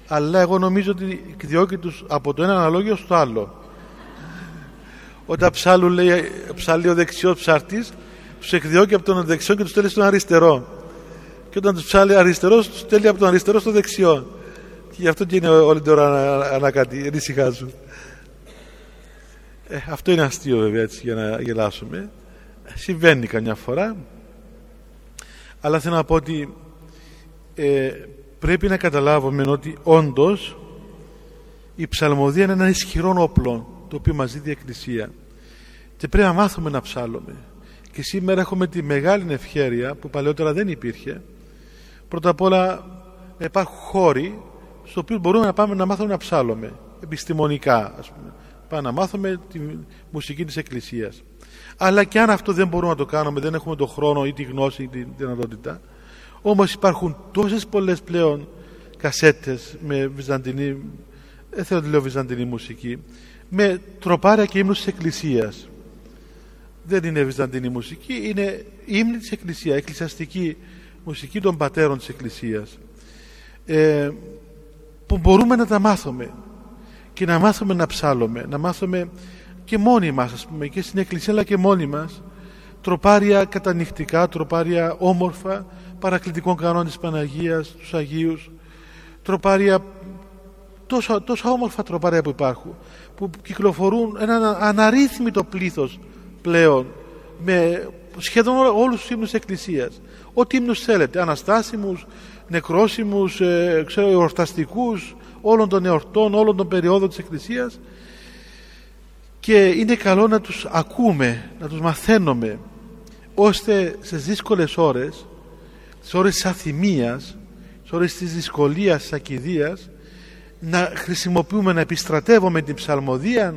αλλά εγώ νομίζω ότι εκδιώκει τους από το ένα αναλόγιο στο άλλο όταν ψάλου λέει, ψάλει ο δεξιός ψάρτης τους εκδιώκει από τον δεξιό και τους στέλνει στον αριστερό. Και όταν τους ψάλει αριστερός τους στέλνει από τον αριστερό στο δεξιό. Και γι' αυτό και είναι όλη την ώρα ανακατή, ενησυχάζουν ε, αυτό είναι αστείο βέβαια έτσι για να γελάσουμε συμβαίνει καμιά φορά. Αλλά θέλω να πω ότι ε, πρέπει να καταλάβουμε ότι όντως η ψαλμοδία είναι ένα ισχυρό όπλο το οποίο μας δίδει η Εκκλησία. Και πρέπει να μάθουμε να ψάλουμε και σήμερα έχουμε τη μεγάλη ευχαίρεια που παλαιότερα δεν υπήρχε. Πρώτα απ' όλα υπάρχουν χώροι στο οποίο μπορούμε να πάμε να μάθουμε να ψάλουμε επιστημονικά ας πούμε. Πάμε να μάθουμε τη μουσική της Εκκλησίας αλλά και αν αυτό δεν μπορούμε να το κάνουμε δεν έχουμε τον χρόνο ή τη γνώση ή τη δυνατότητα όμως υπάρχουν τόσες πολλές πλέον κασέτες με βυζαντινή δεν θέλω να λέω βυζαντινή μουσική με τροπάρια και ύμνους της Εκκλησίας. Δεν είναι βυζαντινή μουσική είναι ύμνη της Εκκλησίας εκκλησιαστική μουσική των πατέρων της Εκκλησίας. Ε, που μπορούμε να τα μάθουμε και να μάθουμε να ψάλουμε να μάθουμε και μόνοι μας ας πούμε και στην Εκκλησία αλλά και μόνοι μας τροπάρια κατανυχτικά, τροπάρια όμορφα παρακλητικών κανόνων της Παναγίας, τους Αγίους τροπάρια τόσα, τόσα όμορφα τροπάρια που υπάρχουν που κυκλοφορούν ένα αναρρύθμιτο πλήθος πλέον με σχεδόν όλους τους ύμνους της Εκκλησίας. Ό,τι ύμνους θέλετε αναστάσιμους, νεκρόσιμους ε, ξέρω, εορταστικούς όλων των εορτών, όλων των περιόδων της Εκκλησίας και είναι καλό να τους ακούμε, να τους μαθαίνουμε ώστε σε δύσκολες ώρες στις ώρες της αθυμίας στις ώρες της δυσκολίας, της ακιδείας να χρησιμοποιούμε, να επιστρατεύουμε την ψαλμοδία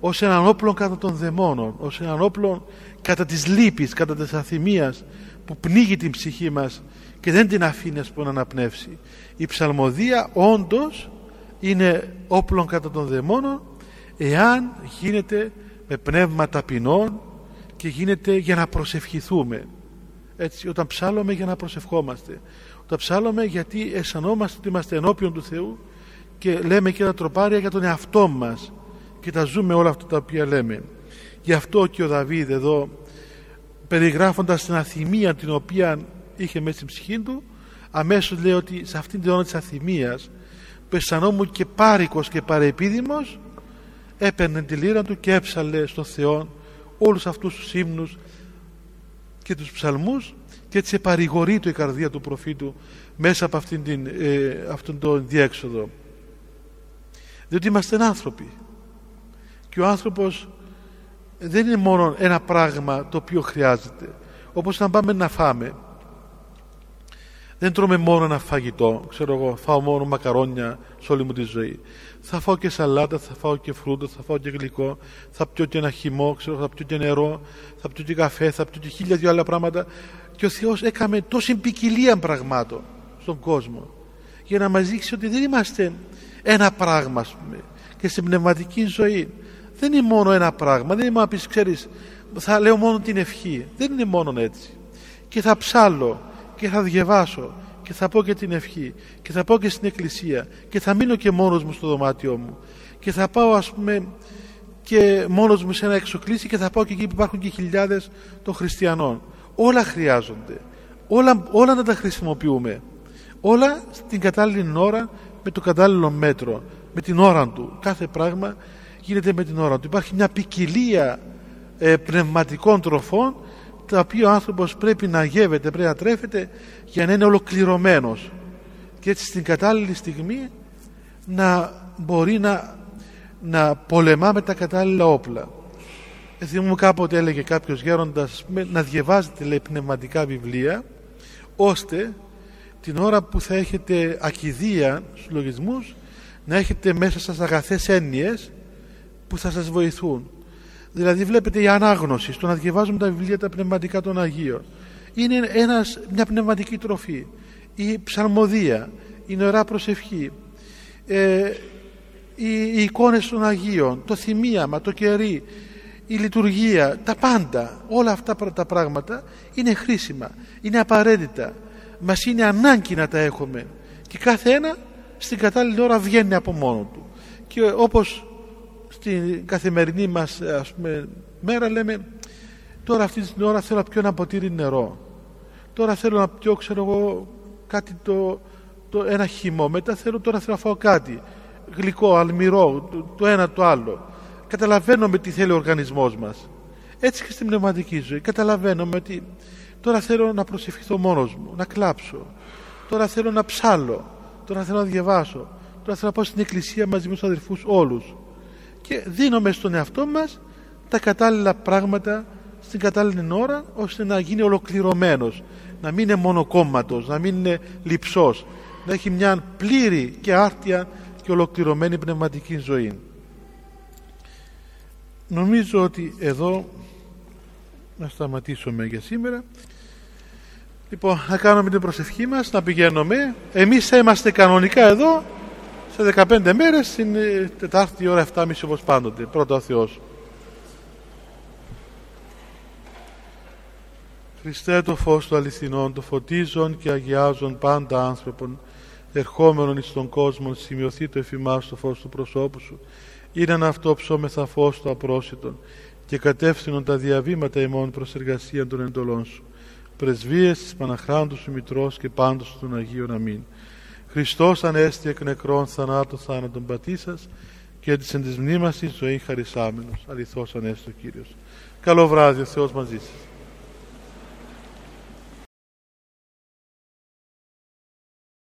ως έναν όπλο κατά των δαιμόνων ως έναν όπλο κατά της λύπης, κατά της αθυμίας που πνίγει την ψυχή μας και δεν την αφήνει που να αναπνεύσει. Η ψαλμοδία όντως είναι όπλο κατά των δαιμόνων εάν γίνεται με πνεύμα ταπεινών και γίνεται για να προσευχηθούμε. Έτσι όταν ψάλλουμε για να προσευχόμαστε. Όταν ψάλλουμε γιατί αισθανόμαστε ότι είμαστε ενώπιον του Θεού και λέμε και τα τροπάρια για τον εαυτό μας και τα ζούμε όλα αυτά τα οποία λέμε. Γι' αυτό και ο Δαβίδ εδώ περιγράφοντας την αθυμία την οποία είχε μέσα στην ψυχή του αμέσως λέει ότι σε αυτήν την ώρα της αθυμίας που αισθανόμουν και πάρικος και παρεπίδημος έπαιρνε τη λύρα του και έψαλε στο Θεό όλους αυτούς τους ύμνους και τους ψαλμούς και έτσι παρηγορεί του η καρδία του προφήτου μέσα από αυτήν την, ε, αυτόν τον διέξοδο. Διότι είμαστε άνθρωποι. Και ο άνθρωπος δεν είναι μόνο ένα πράγμα το οποίο χρειάζεται. Όπως να πάμε να φάμε δεν τρώμε μόνο ένα φαγητό ξέρω εγώ φάω μόνο μακαρόνια σε όλη μου τη ζωή θα φάω και σαλάτα, θα φάω και φρούτο, θα φάω και γλυκό, θα πιω και ένα χυμό, ξέρω, θα πιω και νερό, θα πιω και καφέ, θα πιω και χίλια δυο άλλα πράγματα. Και ο Θεός έκαμε τόση ποικιλία πραγμάτων στον κόσμο για να μας δείξει ότι δεν είμαστε ένα πράγμα ας πούμε. και στην πνευματική ζωή δεν είναι μόνο ένα πράγμα δεν είναι μόνο να πεις ξέρεις θα λέω μόνο την ευχή δεν είναι μόνο έτσι και θα ψάλω και θα διαβάσω και θα πω και την ευχή και θα πω και στην εκκλησία και θα μείνω και μόνος μου στο δωμάτιό μου. Και θα πάω ας πούμε και μόνος μου σε ένα εξοκλήσι και θα πάω και εκεί που υπάρχουν και χιλιάδες των χριστιανών. Όλα χρειάζονται. Όλα, όλα να τα χρησιμοποιούμε. Όλα στην κατάλληλη ώρα με το κατάλληλο μέτρο με την ώρα του. Κάθε πράγμα γίνεται με την ώρα του. Υπάρχει μια ποικιλία ε, πνευματικών τροφών τα οποία ο άνθρωπος πρέπει να γεύεται, πρέπει να τρέφεται για να είναι ολοκληρωμένος και έτσι στην κατάλληλη στιγμή να μπορεί να, να πολεμά με τα κατάλληλα όπλα. Ε, θυμούμαι κάποτε έλεγε κάποιος γέροντας να διαβάζετε λέει πνευματικά βιβλία ώστε την ώρα που θα έχετε ακιδεία στους λογισμούς να έχετε μέσα σας αγαθές έννοιες που θα σας βοηθούν δηλαδή βλέπετε η ανάγνωση στο να διαβάζουμε τα βιβλία τα πνευματικά των Αγίων είναι ένας, μια πνευματική τροφή. Η ψαλμοδία η νερά προσευχή ε, οι, οι εικόνες των Αγίων το θυμίαμα, το κερί η λειτουργία, τα πάντα όλα αυτά τα πράγματα είναι χρήσιμα είναι απαραίτητα. Μας είναι ανάγκη να τα έχουμε. Και κάθε ένα στην κατάλληλη ώρα βγαίνει από μόνο του. Και όπως στην καθημερινή μας ας πούμε, μέρα λέμε τώρα αυτή την ώρα θέλω να πιω ένα ποτήρι νερό. Τώρα θέλω να πιω ξέρω εγώ κάτι το, το ένα χυμό. Μετά θέλω τώρα θέλω να φάω κάτι. Γλυκό, αλμυρό το, το ένα το άλλο. Καταλαβαίνουμε τι θέλει ο οργανισμός μας. Έτσι και στην πνευματική ζωή. Καταλαβαίνουμε ότι τώρα θέλω να προσευχηθώ μόνος μου να κλάψω. Τώρα θέλω να ψάλω τώρα θέλω να διαβάσω. Τώρα θέλω να πάω στην εκκλησία μαζί με τους αδερφούς όλους και δίνουμε στον εαυτό μας τα κατάλληλα πράγματα στην κατάλληλη ώρα ώστε να γίνει ολοκληρωμένος να μην είναι μονοκόμματος να μην είναι λυψός να έχει μια πλήρη και άρτια και ολοκληρωμένη πνευματική ζωή. Νομίζω ότι εδώ να σταματήσουμε για σήμερα. Λοιπόν να κάνουμε την προσευχή μας να πηγαίνουμε. Εμείς είμαστε κανονικά εδώ σε 15 μέρες την Τετάρτη ώρα 7.30 όπως πάντοτε πρώτο ο Θεός. Χριστέ το φως του αληθινών το φωτίζον και αγιάζον πάντα άνθρωπον ερχόμενον εις τον κόσμο σημειωθεί το εφημάς το φως του προσώπου σου. Είναι αυτό ψώμεθα φως του απρόσιτον και κατεύθυνον τα διαβήματα ημών προς εργασία των εντολών σου. Πρεσβείες της Παναχράντου σου Μητρός και πάντως των Αγίων Αμήν Χριστός ανέστη εκ νεκρών θανάτων θάνατον πατήσας και της εν της μνήμας ζωή χαρισάμενος αληθώς ανέστη ο Κύριος. Καλό βράδυ ο Θεός μαζί σας